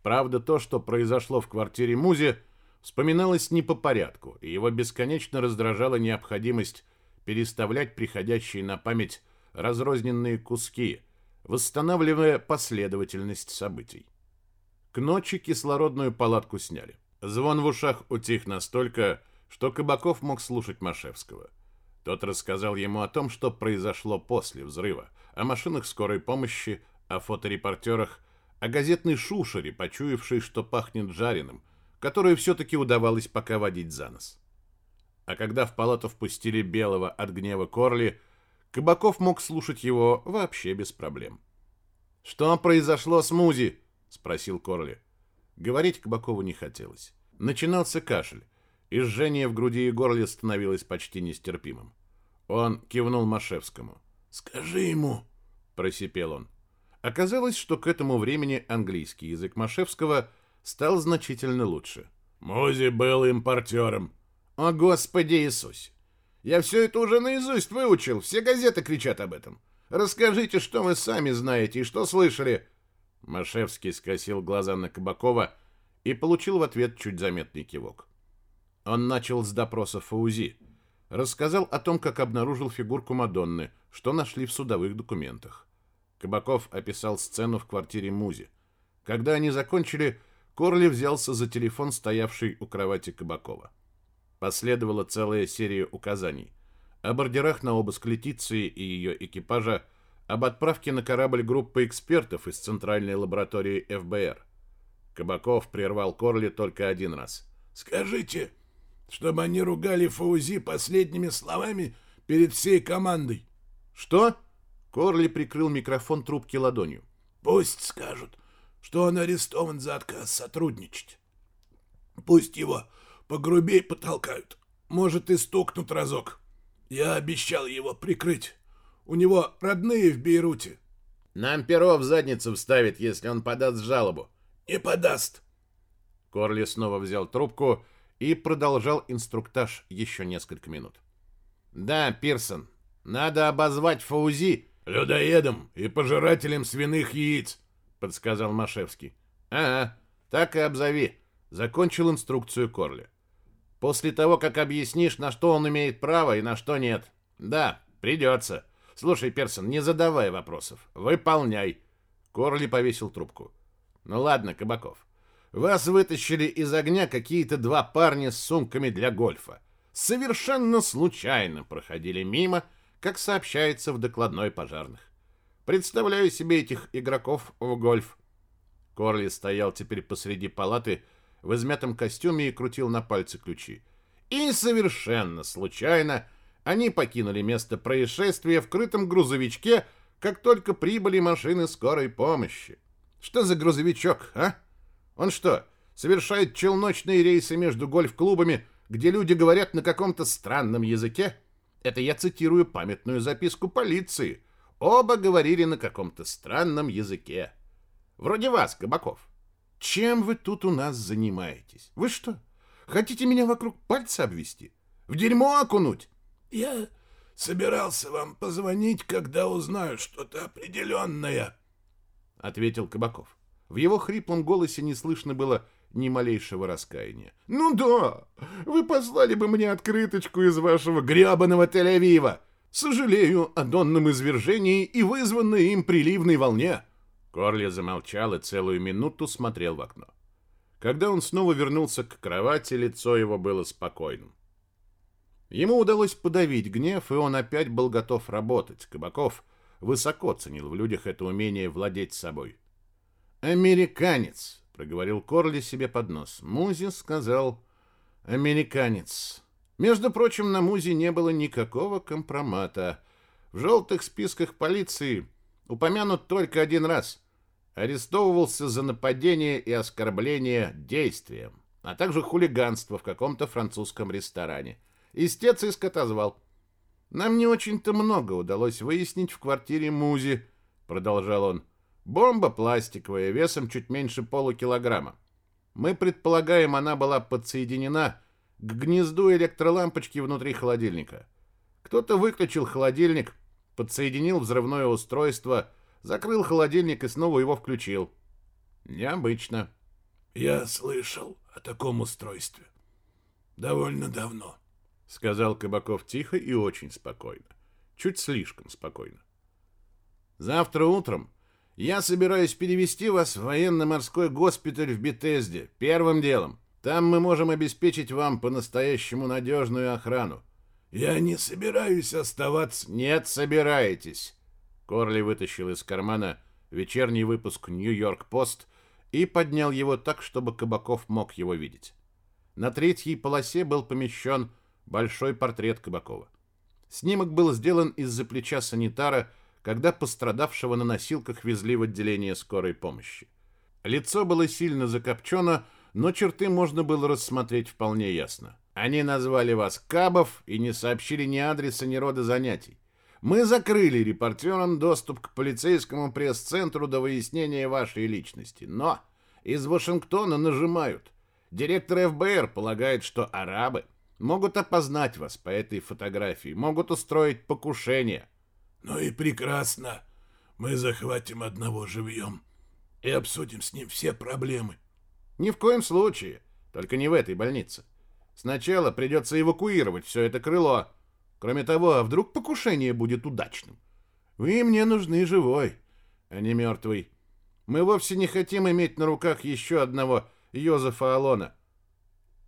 Speaker 1: Правда, то, что произошло в квартире Музи, вспоминалось не по порядку, и его бесконечно раздражала необходимость переставлять приходящие на память разрозненные куски, восстанавливая последовательность событий. К ночи кислородную палатку сняли. Звон в ушах утих настолько, что Кабаков мог слушать Машевского. Тот рассказал ему о том, что произошло после взрыва, о машинах скорой помощи, о фоторепортерах, о газетной шушере, почуявшей, что пахнет жареным, которую все-таки удавалось пока водить за нос. А когда в палату впустили Белого от гнева Корли, Кабаков мог слушать его вообще без проблем. «Что произошло с Музи?» — спросил Корли. Говорить Кабакову не хотелось. Начинался кашель, и жжение в груди и горле становилось почти нестерпимым. Он кивнул Машевскому.
Speaker 3: «Скажи ему», — просипел он.
Speaker 1: Оказалось, что к этому времени английский язык Машевского стал значительно лучше.
Speaker 3: Мози был импортером.
Speaker 2: О, Господи Иисусе! Я все это уже наизусть выучил, все газеты кричат об этом. Расскажите, что вы сами знаете и что слышали. Машевский скосил глаза на Кабакова и получил в ответ чуть заметный кивок. Он начал с допроса Фаузи. Рассказал о том, как обнаружил фигурку Мадонны, что нашли в судовых документах. Кабаков описал сцену в квартире Музи. Когда они закончили, Корли взялся за телефон, стоявший у кровати Кабакова. Последовала целая серия указаний. О бордерах на обыск Летиции и ее экипажа, об отправке на корабль группы экспертов из Центральной лаборатории ФБР. Кабаков прервал Корли только один раз.
Speaker 3: «Скажите, чтобы они ругали Фаузи последними словами перед всей командой».
Speaker 2: «Что?» Корли прикрыл микрофон трубки ладонью.
Speaker 3: «Пусть скажут, что он арестован за отказ сотрудничать. Пусть его погрубей потолкают. Может, и стукнут разок. Я обещал его прикрыть. У него родные в Бейруте.
Speaker 2: Нам перо в задницу вставит, если он подаст жалобу.
Speaker 3: Не подаст.
Speaker 2: Корли снова взял трубку и продолжал инструктаж еще несколько минут. Да, Пирсон, надо обозвать Фаузи
Speaker 3: людоедом и пожирателем свиных яиц, подсказал Машевский.
Speaker 2: Ага, так и обзови. Закончил инструкцию Корли. После того, как объяснишь, на что он имеет право и на что нет. Да, придется. Слушай, Персон, не задавай вопросов. Выполняй. Корли повесил трубку. Ну ладно, Кабаков. Вас вытащили из огня какие-то два парня с сумками для гольфа. Совершенно случайно проходили мимо, как сообщается в докладной пожарных. Представляю себе этих игроков в гольф. Корли стоял теперь посреди палаты в измятом костюме и крутил на пальце ключи. И совершенно случайно они покинули место происшествия в крытом грузовичке, как только прибыли машины скорой помощи. Что за грузовичок, а? Он что, совершает челночные рейсы между гольф-клубами, где люди говорят на каком-то странном языке? Это я цитирую памятную записку полиции. Оба говорили на каком-то странном языке. Вроде вас, Кабаков. Чем вы тут у нас занимаетесь? Вы что, хотите меня вокруг пальца обвести? В дерьмо окунуть?
Speaker 3: Я собирался вам позвонить, когда узнаю что-то определенное, — ответил Кабаков.
Speaker 2: В его хриплом голосе не слышно было ни малейшего раскаяния. «Ну да, вы послали бы мне открыточку из вашего гребаного Тель-Авива. Сожалею о донном извержении и вызванной им приливной волне». Корли замолчал и целую минуту смотрел в окно. Когда он снова вернулся к кровати, лицо его было спокойным. Ему удалось подавить гнев, и он опять был готов работать. Кабаков высоко ценил в людях это умение владеть собой. «Американец», — проговорил Корли себе под нос. Музи сказал «американец». Между прочим, на Музе не было никакого компромата. В желтых списках полиции упомянут только один раз. Арестовывался за нападение и оскорбление действием, а также хулиганство в каком-то французском ресторане. Истец иск отозвал. «Нам не очень-то много удалось выяснить в квартире Музи», — продолжал он. «Бомба пластиковая, весом чуть меньше полукилограмма. Мы предполагаем, она была подсоединена к гнезду электролампочки внутри холодильника. Кто-то выключил холодильник, подсоединил взрывное устройство, закрыл холодильник и снова его включил. Необычно».
Speaker 3: «Я слышал о таком устройстве. Довольно давно».
Speaker 2: — сказал Кабаков тихо и очень спокойно. Чуть слишком спокойно. «Завтра утром я собираюсь перевести вас в военно-морской госпиталь в Бетезде. Первым делом. Там мы можем обеспечить вам по-настоящему надежную охрану».
Speaker 3: «Я не собираюсь оставаться...»
Speaker 2: «Нет, собираетесь». Корли вытащил из кармана вечерний выпуск «Нью-Йорк-Пост» и поднял его так, чтобы Кабаков мог его видеть. На третьей полосе был помещен большой портрет Кабакова. Снимок был сделан из-за плеча санитара, когда пострадавшего на носилках везли в отделение скорой помощи. Лицо было сильно закопчено, но черты можно было рассмотреть вполне ясно. Они назвали вас Кабов и не сообщили ни адреса, ни рода занятий. Мы закрыли репортерам доступ к полицейскому пресс-центру до выяснения вашей личности. Но из Вашингтона нажимают. Директор ФБР полагает, что арабы Могут опознать вас по этой фотографии, могут устроить покушение.
Speaker 3: Ну и прекрасно. Мы захватим одного живьем и обсудим с ним все проблемы.
Speaker 2: Ни в коем случае. Только не в этой больнице. Сначала придется эвакуировать все это крыло. Кроме того, а вдруг покушение будет удачным? Вы мне нужны живой, а не мертвый. Мы вовсе не хотим иметь на руках еще одного Йозефа Алона.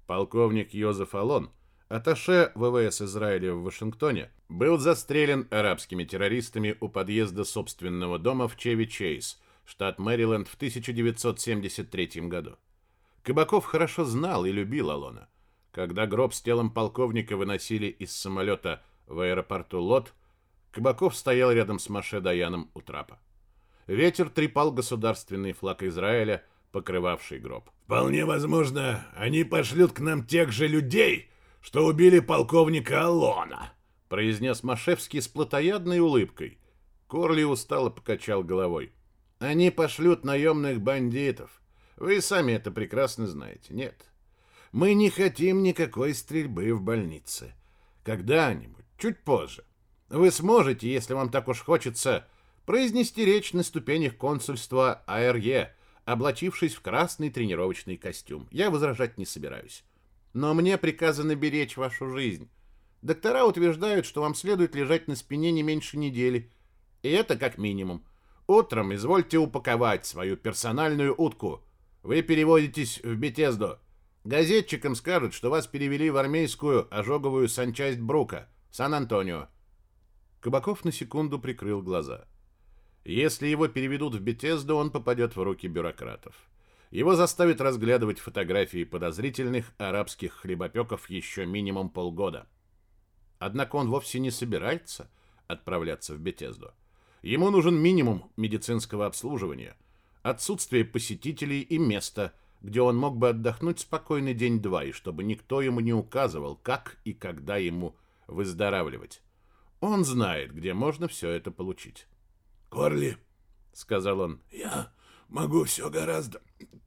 Speaker 2: Полковник Йозеф Алон, аташе ВВС Израиля в Вашингтоне, был застрелен арабскими террористами у подъезда собственного дома в Чеви-Чейз, штат Мэриленд в 1973 году. Кабаков хорошо знал и любил Алона. Когда гроб с телом полковника выносили из самолета в аэропорту Лот, Кабаков стоял рядом с Маше Даяном у трапа. Ветер трепал государственный флаг Израиля, покрывавший гроб.
Speaker 3: Вполне возможно, они пошлют к нам тех же людей, что убили полковника Алона,
Speaker 2: произнес Машевский с плотоядной улыбкой. Корли устало покачал головой. Они пошлют наемных бандитов. Вы сами это прекрасно знаете. Нет. Мы не хотим никакой стрельбы в больнице. Когда-нибудь, чуть позже. Вы сможете, если вам так уж хочется, произнести речь на ступенях консульства АРЕ, облачившись в красный тренировочный костюм. Я возражать не собираюсь. Но мне приказано беречь вашу жизнь. Доктора утверждают, что вам следует лежать на спине не меньше недели. И это как минимум. Утром извольте упаковать свою персональную утку. Вы переводитесь в Бетезду. Газетчикам скажут, что вас перевели в армейскую ожоговую санчасть Брука, Сан-Антонио. Кабаков на секунду прикрыл глаза. Если его переведут в Бетезду, он попадет в руки бюрократов. Его заставят разглядывать фотографии подозрительных арабских хлебопеков еще минимум полгода. Однако он вовсе не собирается отправляться в Бетезду. Ему нужен минимум медицинского обслуживания, отсутствие посетителей и место, где он мог бы отдохнуть спокойный день-два, и чтобы никто ему не указывал, как и когда ему выздоравливать. Он знает, где можно все это получить.
Speaker 3: «Корли», — сказал он, — «я могу все гораздо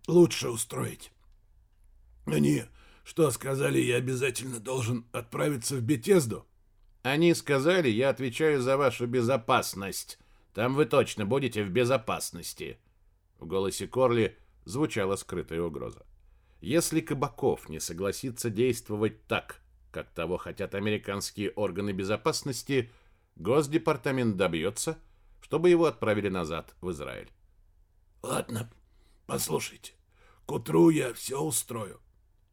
Speaker 3: лучше устроить. Они что сказали, я обязательно должен отправиться в Бетезду?»
Speaker 2: «Они сказали, я отвечаю за вашу безопасность. Там вы точно будете в безопасности». В голосе Корли звучала скрытая угроза. Если Кабаков не согласится действовать так, как того хотят американские органы безопасности, Госдепартамент добьется, чтобы его отправили назад в Израиль.
Speaker 3: Ладно, послушайте. К утру я все устрою.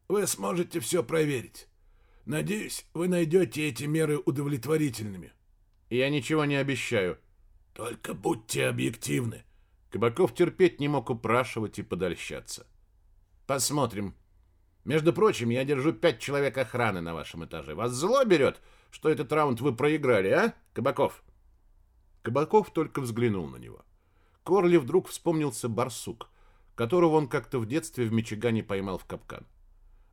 Speaker 3: Вы сможете все проверить. Надеюсь, вы найдете эти меры удовлетворительными.
Speaker 2: Я ничего не обещаю.
Speaker 3: Только будьте объективны.
Speaker 2: Кабаков терпеть не мог упрашивать и подольщаться. Посмотрим. Между прочим, я держу пять человек охраны на вашем этаже. Вас зло берет, что этот раунд вы проиграли, а, Кабаков? Кабаков только взглянул на него. Корли вдруг вспомнился барсук, которого он как-то в детстве в Мичигане поймал в капкан.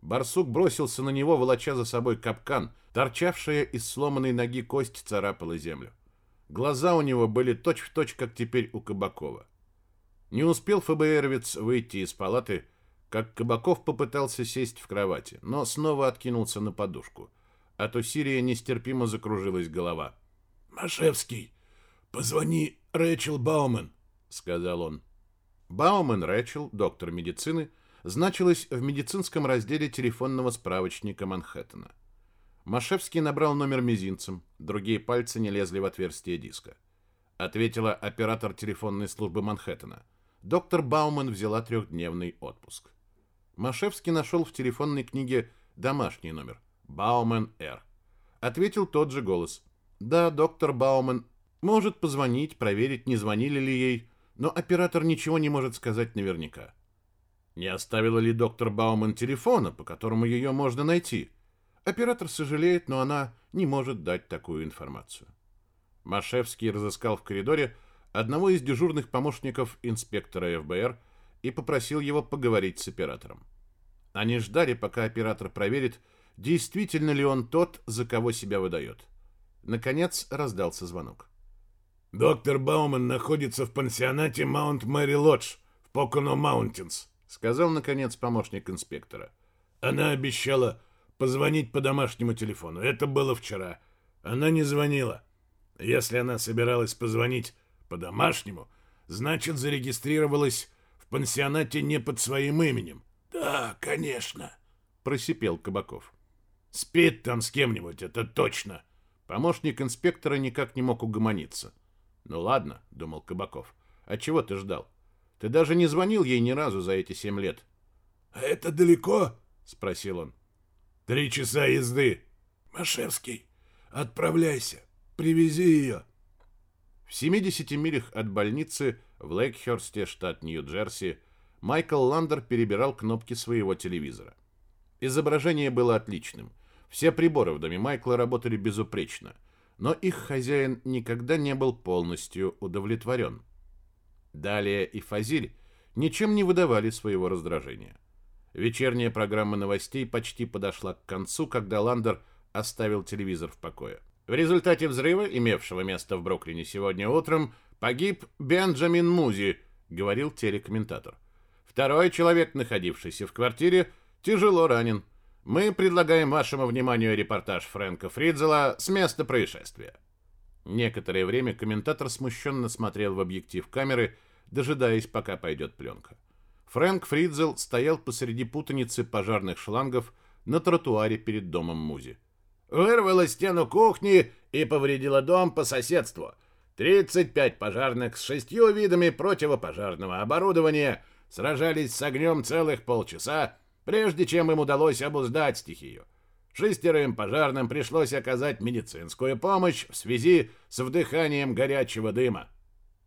Speaker 2: Барсук бросился на него, волоча за собой капкан, торчавшая из сломанной ноги кость царапала землю. Глаза у него были точь-в-точь, точь, как теперь у Кабакова. Не успел ФБРовец выйти из палаты, как Кабаков попытался сесть в кровати, но снова откинулся на подушку. От усилия нестерпимо закружилась голова.
Speaker 3: «Машевский, «Позвони Рэчел Бауман», — сказал он.
Speaker 2: Бауман Рэчел, доктор медицины, значилась в медицинском разделе телефонного справочника Манхэттена. Машевский набрал номер мизинцем, другие пальцы не лезли в отверстие диска. Ответила оператор телефонной службы Манхэттена. Доктор Бауман взяла трехдневный отпуск. Машевский нашел в телефонной книге домашний номер. Бауман Р. Ответил тот же голос. «Да, доктор Бауман может позвонить, проверить, не звонили ли ей, но оператор ничего не может сказать наверняка. Не оставила ли доктор Бауман телефона, по которому ее можно найти? Оператор сожалеет, но она не может дать такую информацию. Машевский разыскал в коридоре одного из дежурных помощников инспектора ФБР и попросил его поговорить с оператором. Они ждали, пока оператор проверит, действительно ли он тот, за кого себя выдает. Наконец раздался звонок.
Speaker 3: «Доктор Бауман находится в пансионате Маунт Мэри Лодж в Поконо Маунтинс»,
Speaker 2: сказал, наконец, помощник инспектора.
Speaker 3: «Она обещала позвонить по домашнему телефону. Это было вчера. Она не звонила. Если она собиралась позвонить по-домашнему, значит, зарегистрировалась в пансионате не под своим именем.
Speaker 2: Да, конечно,
Speaker 1: просипел Кабаков.
Speaker 3: Спит там с кем-нибудь, это точно.
Speaker 1: Помощник инспектора никак не мог угомониться. Ну ладно, думал Кабаков. А чего ты ждал? Ты даже не звонил ей ни разу за эти семь лет.
Speaker 2: А это далеко?
Speaker 1: спросил он.
Speaker 3: Три часа езды.
Speaker 2: Машевский, отправляйся. Привези ее.
Speaker 1: В 70 милях от больницы в Лейкхерсте, штат Нью-Джерси, Майкл Ландер перебирал кнопки своего телевизора. Изображение было отличным. Все приборы в доме Майкла работали безупречно, но их хозяин никогда не был полностью удовлетворен. Далее и Фазиль ничем не выдавали своего раздражения. Вечерняя программа новостей почти подошла к концу, когда Ландер оставил телевизор в покое. В результате взрыва, имевшего место в Бруклине сегодня утром, погиб Бенджамин Музи, говорил телекомментатор. Второй человек, находившийся в квартире, тяжело ранен. Мы предлагаем вашему вниманию репортаж Фрэнка Фридзела с места происшествия. Некоторое время комментатор смущенно смотрел в объектив камеры, дожидаясь, пока пойдет пленка. Фрэнк Фридзел стоял посреди путаницы пожарных шлангов на тротуаре перед домом Музи вырвала стену кухни и повредила дом по соседству. 35 пожарных с шестью видами противопожарного оборудования сражались с огнем целых полчаса, прежде чем им удалось обуздать стихию. Шестерым пожарным пришлось оказать медицинскую помощь в связи с вдыханием горячего дыма.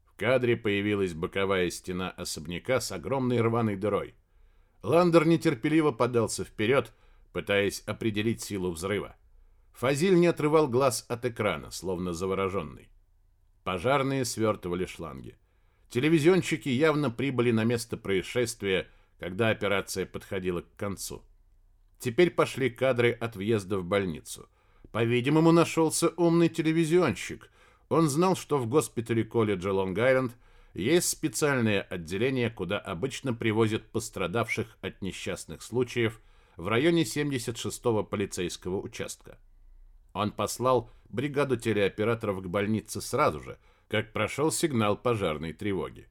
Speaker 1: В кадре появилась боковая стена особняка с огромной рваной дырой. Ландер нетерпеливо подался вперед, пытаясь определить силу взрыва. Фазиль не отрывал глаз от экрана, словно завороженный. Пожарные свертывали шланги. Телевизионщики явно прибыли на место происшествия, когда операция подходила к концу. Теперь пошли кадры от въезда в больницу. По-видимому, нашелся умный телевизионщик. Он знал, что в госпитале колледжа Лонг-Айленд есть специальное отделение, куда обычно привозят пострадавших от несчастных случаев в районе 76-го полицейского участка. Он послал бригаду телеоператоров к больнице сразу же, как прошел сигнал пожарной тревоги.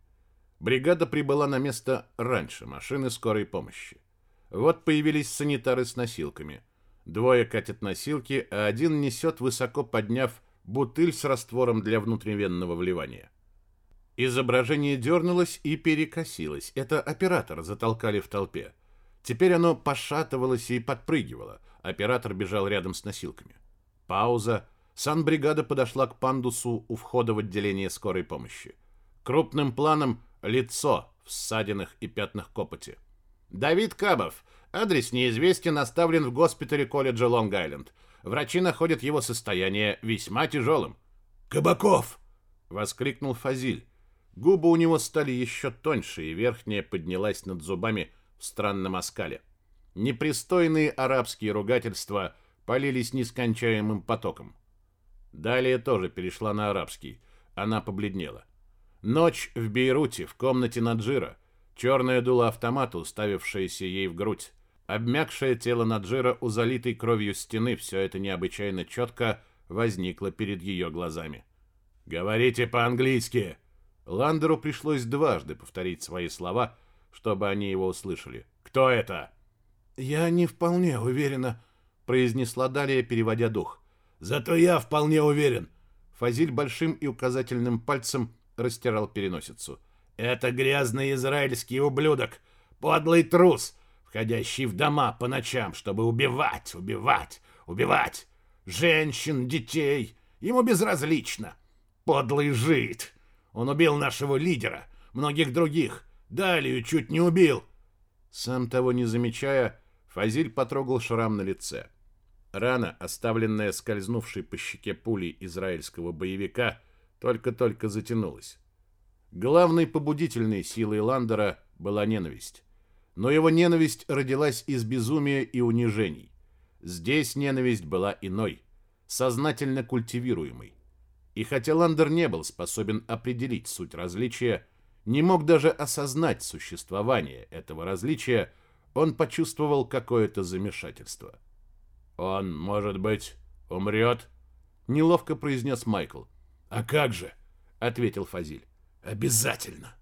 Speaker 1: Бригада прибыла на место раньше машины скорой помощи. Вот появились санитары с носилками. Двое катят носилки, а один несет, высоко подняв, бутыль с раствором для внутривенного вливания. Изображение дернулось и перекосилось. Это оператор затолкали в толпе. Теперь оно пошатывалось и подпрыгивало. Оператор бежал рядом с носилками. Пауза. Санбригада подошла к пандусу у входа в отделение скорой помощи. Крупным планом лицо в ссадинах и пятнах копоти. Давид Кабов. Адрес неизвестен, оставлен в госпитале колледжа Лонг-Айленд. Врачи находят его состояние весьма тяжелым.
Speaker 2: «Кабаков!»
Speaker 1: — воскликнул Фазиль. Губы у него стали еще тоньше, и верхняя поднялась над зубами в странном оскале. Непристойные арабские ругательства — полились нескончаемым потоком. Далее тоже перешла на арабский. Она побледнела. Ночь в Бейруте, в комнате Наджира. Черное дуло автомата, уставившееся ей в грудь. Обмякшее тело Наджира у залитой кровью стены, все это необычайно четко возникло перед ее глазами. «Говорите по-английски!» Ландеру пришлось дважды повторить свои слова, чтобы они его услышали. «Кто это?»
Speaker 2: «Я не вполне уверена», произнесла Далия, переводя дух.
Speaker 3: «Зато я вполне уверен».
Speaker 1: Фазиль большим и указательным пальцем растирал переносицу.
Speaker 3: «Это грязный израильский ублюдок, подлый трус, входящий в дома по ночам, чтобы убивать, убивать, убивать женщин, детей. Ему безразлично. Подлый жид. Он убил нашего лидера, многих других. Далию чуть не убил».
Speaker 1: Сам того не замечая, Фазиль потрогал шрам на лице. Рана, оставленная скользнувшей по щеке пулей израильского боевика, только-только затянулась. Главной побудительной силой Ландера была ненависть. Но его ненависть родилась из безумия и унижений. Здесь ненависть была иной, сознательно культивируемой. И хотя Ландер не был способен определить суть различия, не мог даже осознать существование этого различия, он почувствовал какое-то замешательство.
Speaker 3: «Он, может быть, умрет?»
Speaker 1: — неловко произнес Майкл.
Speaker 2: А как же, ответил Фазиль. Обязательно.